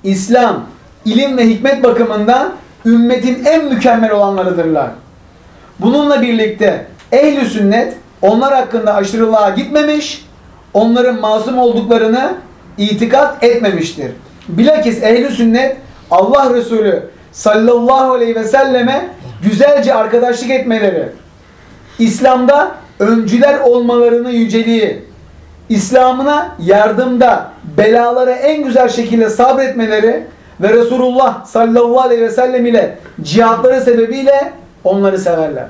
İslam, ilim ve hikmet bakımından ümmetin en mükemmel olanlarıdırlar. Bununla birlikte ehl-i sünnet onlar hakkında aşırılığa gitmemiş, onların masum olduklarını itikat etmemiştir. Bilakis ehl-i sünnet Allah Resulü sallallahu aleyhi ve selleme güzelce arkadaşlık etmeleri, İslam'da öncüler olmalarını yüceliği, İslam'ına yardımda belalara en güzel şekilde sabretmeleri ve Resulullah sallallahu aleyhi ve sellem ile cihatları sebebiyle onları severler.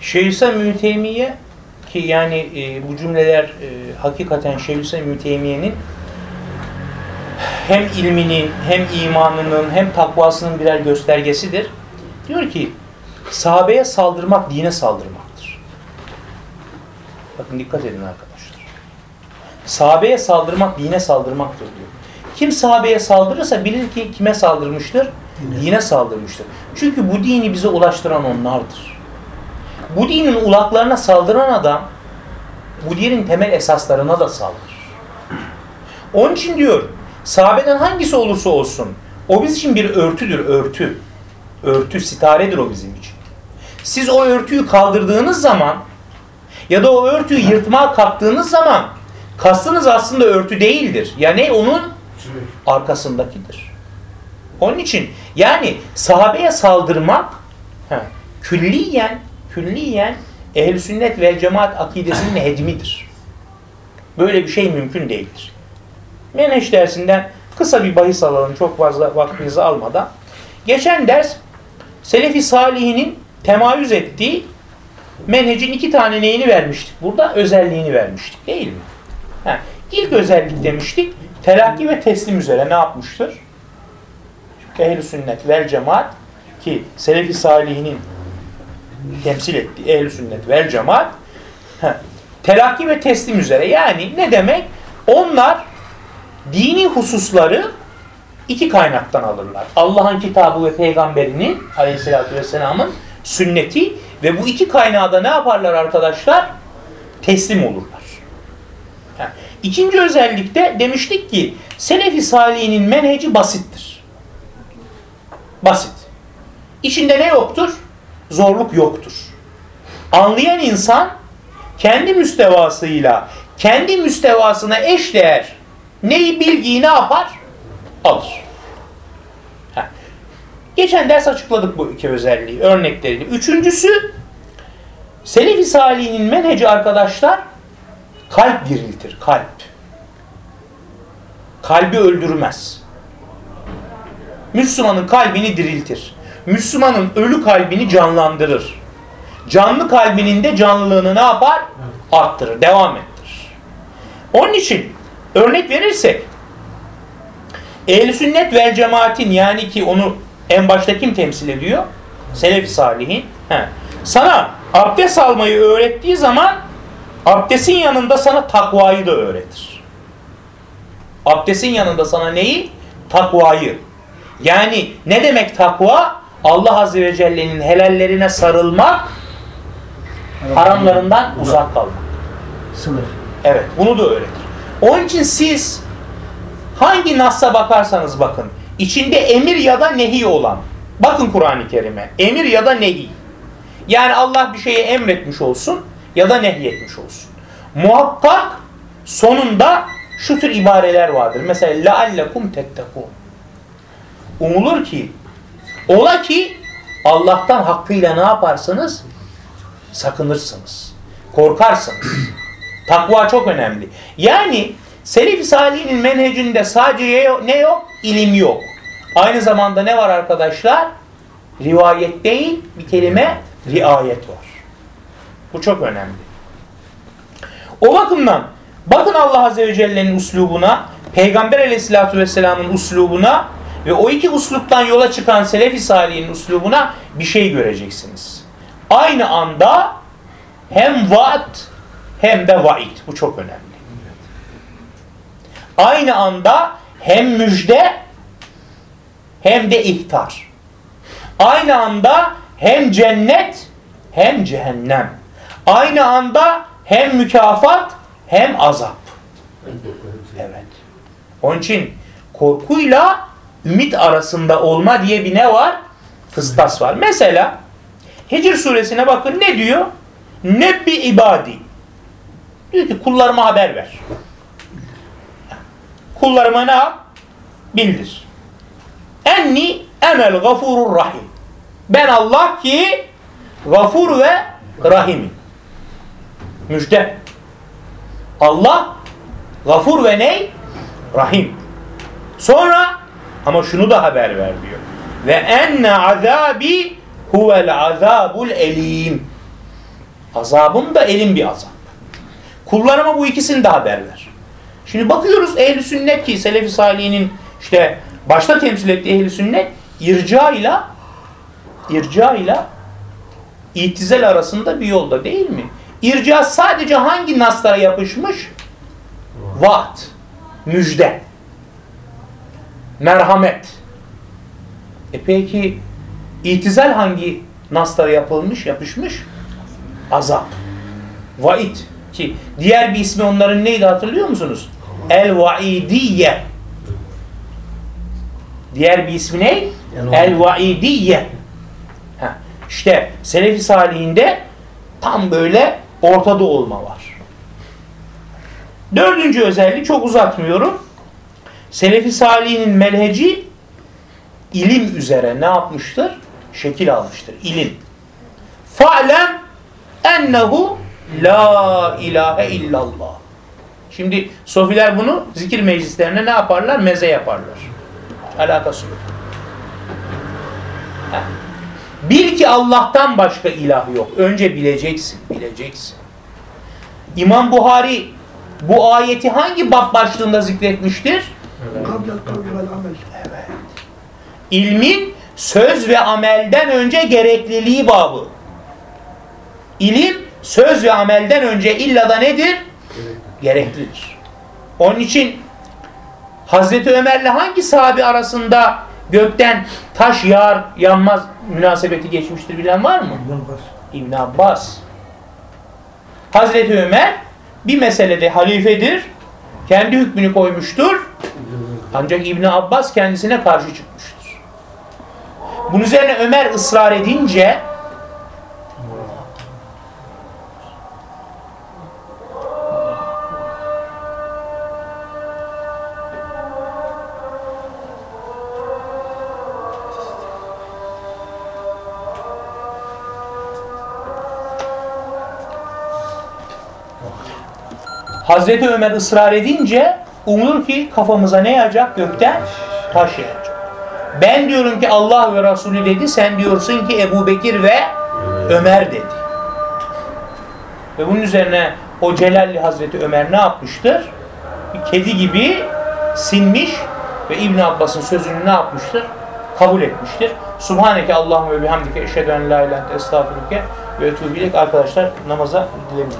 Şeyhülislam Müteymiye ki yani e, bu cümleler e, hakikaten Şeyhülislam Müteymiye'nin hem ilminin hem imanının hem takvasının birer göstergesidir. Diyor ki sahabeye saldırmak dine saldırmaktır. Bakın dikkat edin arkadaşlar. Sahabeye saldırmak dine saldırmaktır diyor. Kim sahabeye saldırırsa bilir ki kime saldırmıştır? Dine. Dine saldırmıştır. Çünkü bu dini bize ulaştıran onlardır. Bu dinin ulaklarına saldıran adam bu dinin temel esaslarına da saldırır. Onun için diyor sahabeden hangisi olursa olsun o bizim için bir örtüdür örtü. Örtü, sitaredir o bizim için. Siz o örtüyü kaldırdığınız zaman ya da o örtüyü yırtmaya kalktığınız zaman kastınız aslında örtü değildir. Ya ne? Onun arkasındakidir. Onun için yani sahabeye saldırmak he, külliyen külliyen ehl sünnet ve cemaat akidesinin hedmidir. Böyle bir şey mümkün değildir. Menheş dersinden kısa bir bahis alalım çok fazla vaktinizi almadan. Geçen ders Selefi Salihinin temayüz ettiği menhecin iki tane neyini vermiştik? Burada özelliğini vermiştik değil mi? Ha, ilk özellik demiştik telakki ve teslim üzere ne yapmıştır? Ehl-i sünnet vel cemaat ki Selefi Salihinin temsil ettiği ehl sünnet vel cemaat heh, telakki ve teslim üzere. Yani ne demek? Onlar dini hususları iki kaynaktan alırlar. Allah'ın kitabı ve peygamberinin aleyhissalatü vesselamın sünneti ve bu iki kaynağı da ne yaparlar arkadaşlar? Teslim olurlar. Ha, İkinci özellikte demiştik ki Selefi Salihinin menheci basittir. Basit. İçinde ne yoktur? Zorluk yoktur. Anlayan insan kendi müstevasıyla, kendi müstevasına eşdeğer neyi bilgiyi ne yapar? Alır. Ha. Geçen ders açıkladık bu iki özelliği, örneklerini. Üçüncüsü, Selefi Salih'in menheci arkadaşlar kalp diriltir, kalp. Kalbi öldürmez. Müslümanın kalbini diriltir. Müslümanın ölü kalbini canlandırır. Canlı kalbinin de canlılığını ne yapar? Arttırır, devam ettirir. Onun için örnek verirsek Ehl-i sünnet vel cemaatin yani ki onu en başta kim temsil ediyor? Selefi salihin. He. Sana abdest almayı öğrettiği zaman abdestin yanında sana takvayı da öğretir. Abdestin yanında sana neyi? Takvayı. Yani ne demek takva? Allah Azze ve Celle'nin helallerine sarılmak, haramlarından uzak kalmak. Sınır. Evet, bunu da öğretir. Onun için siz hangi nassa bakarsanız bakın, içinde emir ya da nehi olan, bakın Kur'an-ı Kerim'e, emir ya da nehi. Yani Allah bir şeye emretmiş olsun ya da nehyetmiş olsun. Muhakkak sonunda şu tür ibareler vardır. Mesela لَعَلَّكُمْ تَتَّقُونَ Umulur ki, ola ki Allah'tan hakkıyla ne yaparsınız? Sakınırsınız. Korkarsınız. Takva çok önemli. Yani Selef-i Salih'in menhecinde sadece ne yok? İlim yok. Aynı zamanda ne var arkadaşlar? Rivayet değil, bir kelime riayet var. Bu çok önemli. O bakımdan bakın Allah Azze ve Celle'nin uslubuna, Peygamber Aleyhisselatü Vesselam'ın uslubuna ve o iki usluptan yola çıkan Selefi Salih'in uslubuna bir şey göreceksiniz. Aynı anda hem vaat hem de vaid. Bu çok önemli. Aynı anda hem müjde hem de ihtar. Aynı anda hem cennet hem cehennem. Aynı anda hem mükafat hem azap. Evet. Onun için korkuyla ümit arasında olma diye bir ne var? Kıstas var. Mesela Hicr suresine bakın ne diyor? Nebbi ibadi. Diyor ki kullarıma haber ver. Kullarıma ne yap? Bildir. Enni emel gafurur rahim. Ben Allah ki gafur ve rahimim. Müjde. Allah gafur ve ney? Rahim. Sonra ama şunu da haber ver diyor. Ve enne azabi huvel azabul elim. Azabım da elim bir azap. Kullarıma bu ikisini de haber ver. Şimdi bakıyoruz ehl sünnet ki Selefi Salih'in işte başta temsil ettiği ehl sünnet irca ile irca ile itizal arasında bir yolda değil mi? İrca sadece hangi naslara yapışmış? Vaat, müjde, merhamet. E peki itizal hangi naslara yapılmış, yapışmış? Azap, vaid ki diğer bir ismi onların neydi hatırlıyor musunuz? El-Vaidiyye. Diğer bir ismi ne? El-Vaidiyye. Ha, İşte Selefi Salihinde tam böyle ortada olma var. Dördüncü özelliği çok uzatmıyorum. Selefi Salih'in melheci ilim üzere ne yapmıştır? Şekil almıştır. İlim. Fa'lem ennehu la ilahe illallah. Şimdi sofiler bunu zikir meclislerine ne yaparlar? Meze yaparlar. Alakası yok. Ha. Bil ki Allah'tan başka ilah yok. Önce bileceksin, bileceksin. İmam Buhari bu ayeti hangi bab başlığında zikretmiştir? Evet. İlmin söz ve amelden önce gerekliliği babı. İlim söz ve amelden önce illa da nedir? Gereklidir. Onun için Hazreti Ömer'le hangi sahabi arasında gökten taş yağar yanmaz münasebeti geçmiştir bilen var mı? İbn Abbas. Hazreti Ömer bir meselede halifedir. Kendi hükmünü koymuştur. Ancak İbn Abbas kendisine karşı çıkmıştır. Bunun üzerine Ömer ısrar edince Hazreti Ömer ısrar edince umulur ki kafamıza ne yağacak? Gökten taş yağacak. Ben diyorum ki Allah ve Resulü dedi, sen diyorsun ki Ebu Bekir ve Ömer dedi. Ve bunun üzerine o Celalli Hazreti Ömer ne yapmıştır? Bir kedi gibi sinmiş ve İbn Abbas'ın sözünü ne yapmıştır? Kabul etmiştir. Subhaneke Allahümme ve bihamdike eşhedü en la ilahe estağfiruke ve etûbü. Arkadaşlar namaza gidilebilir.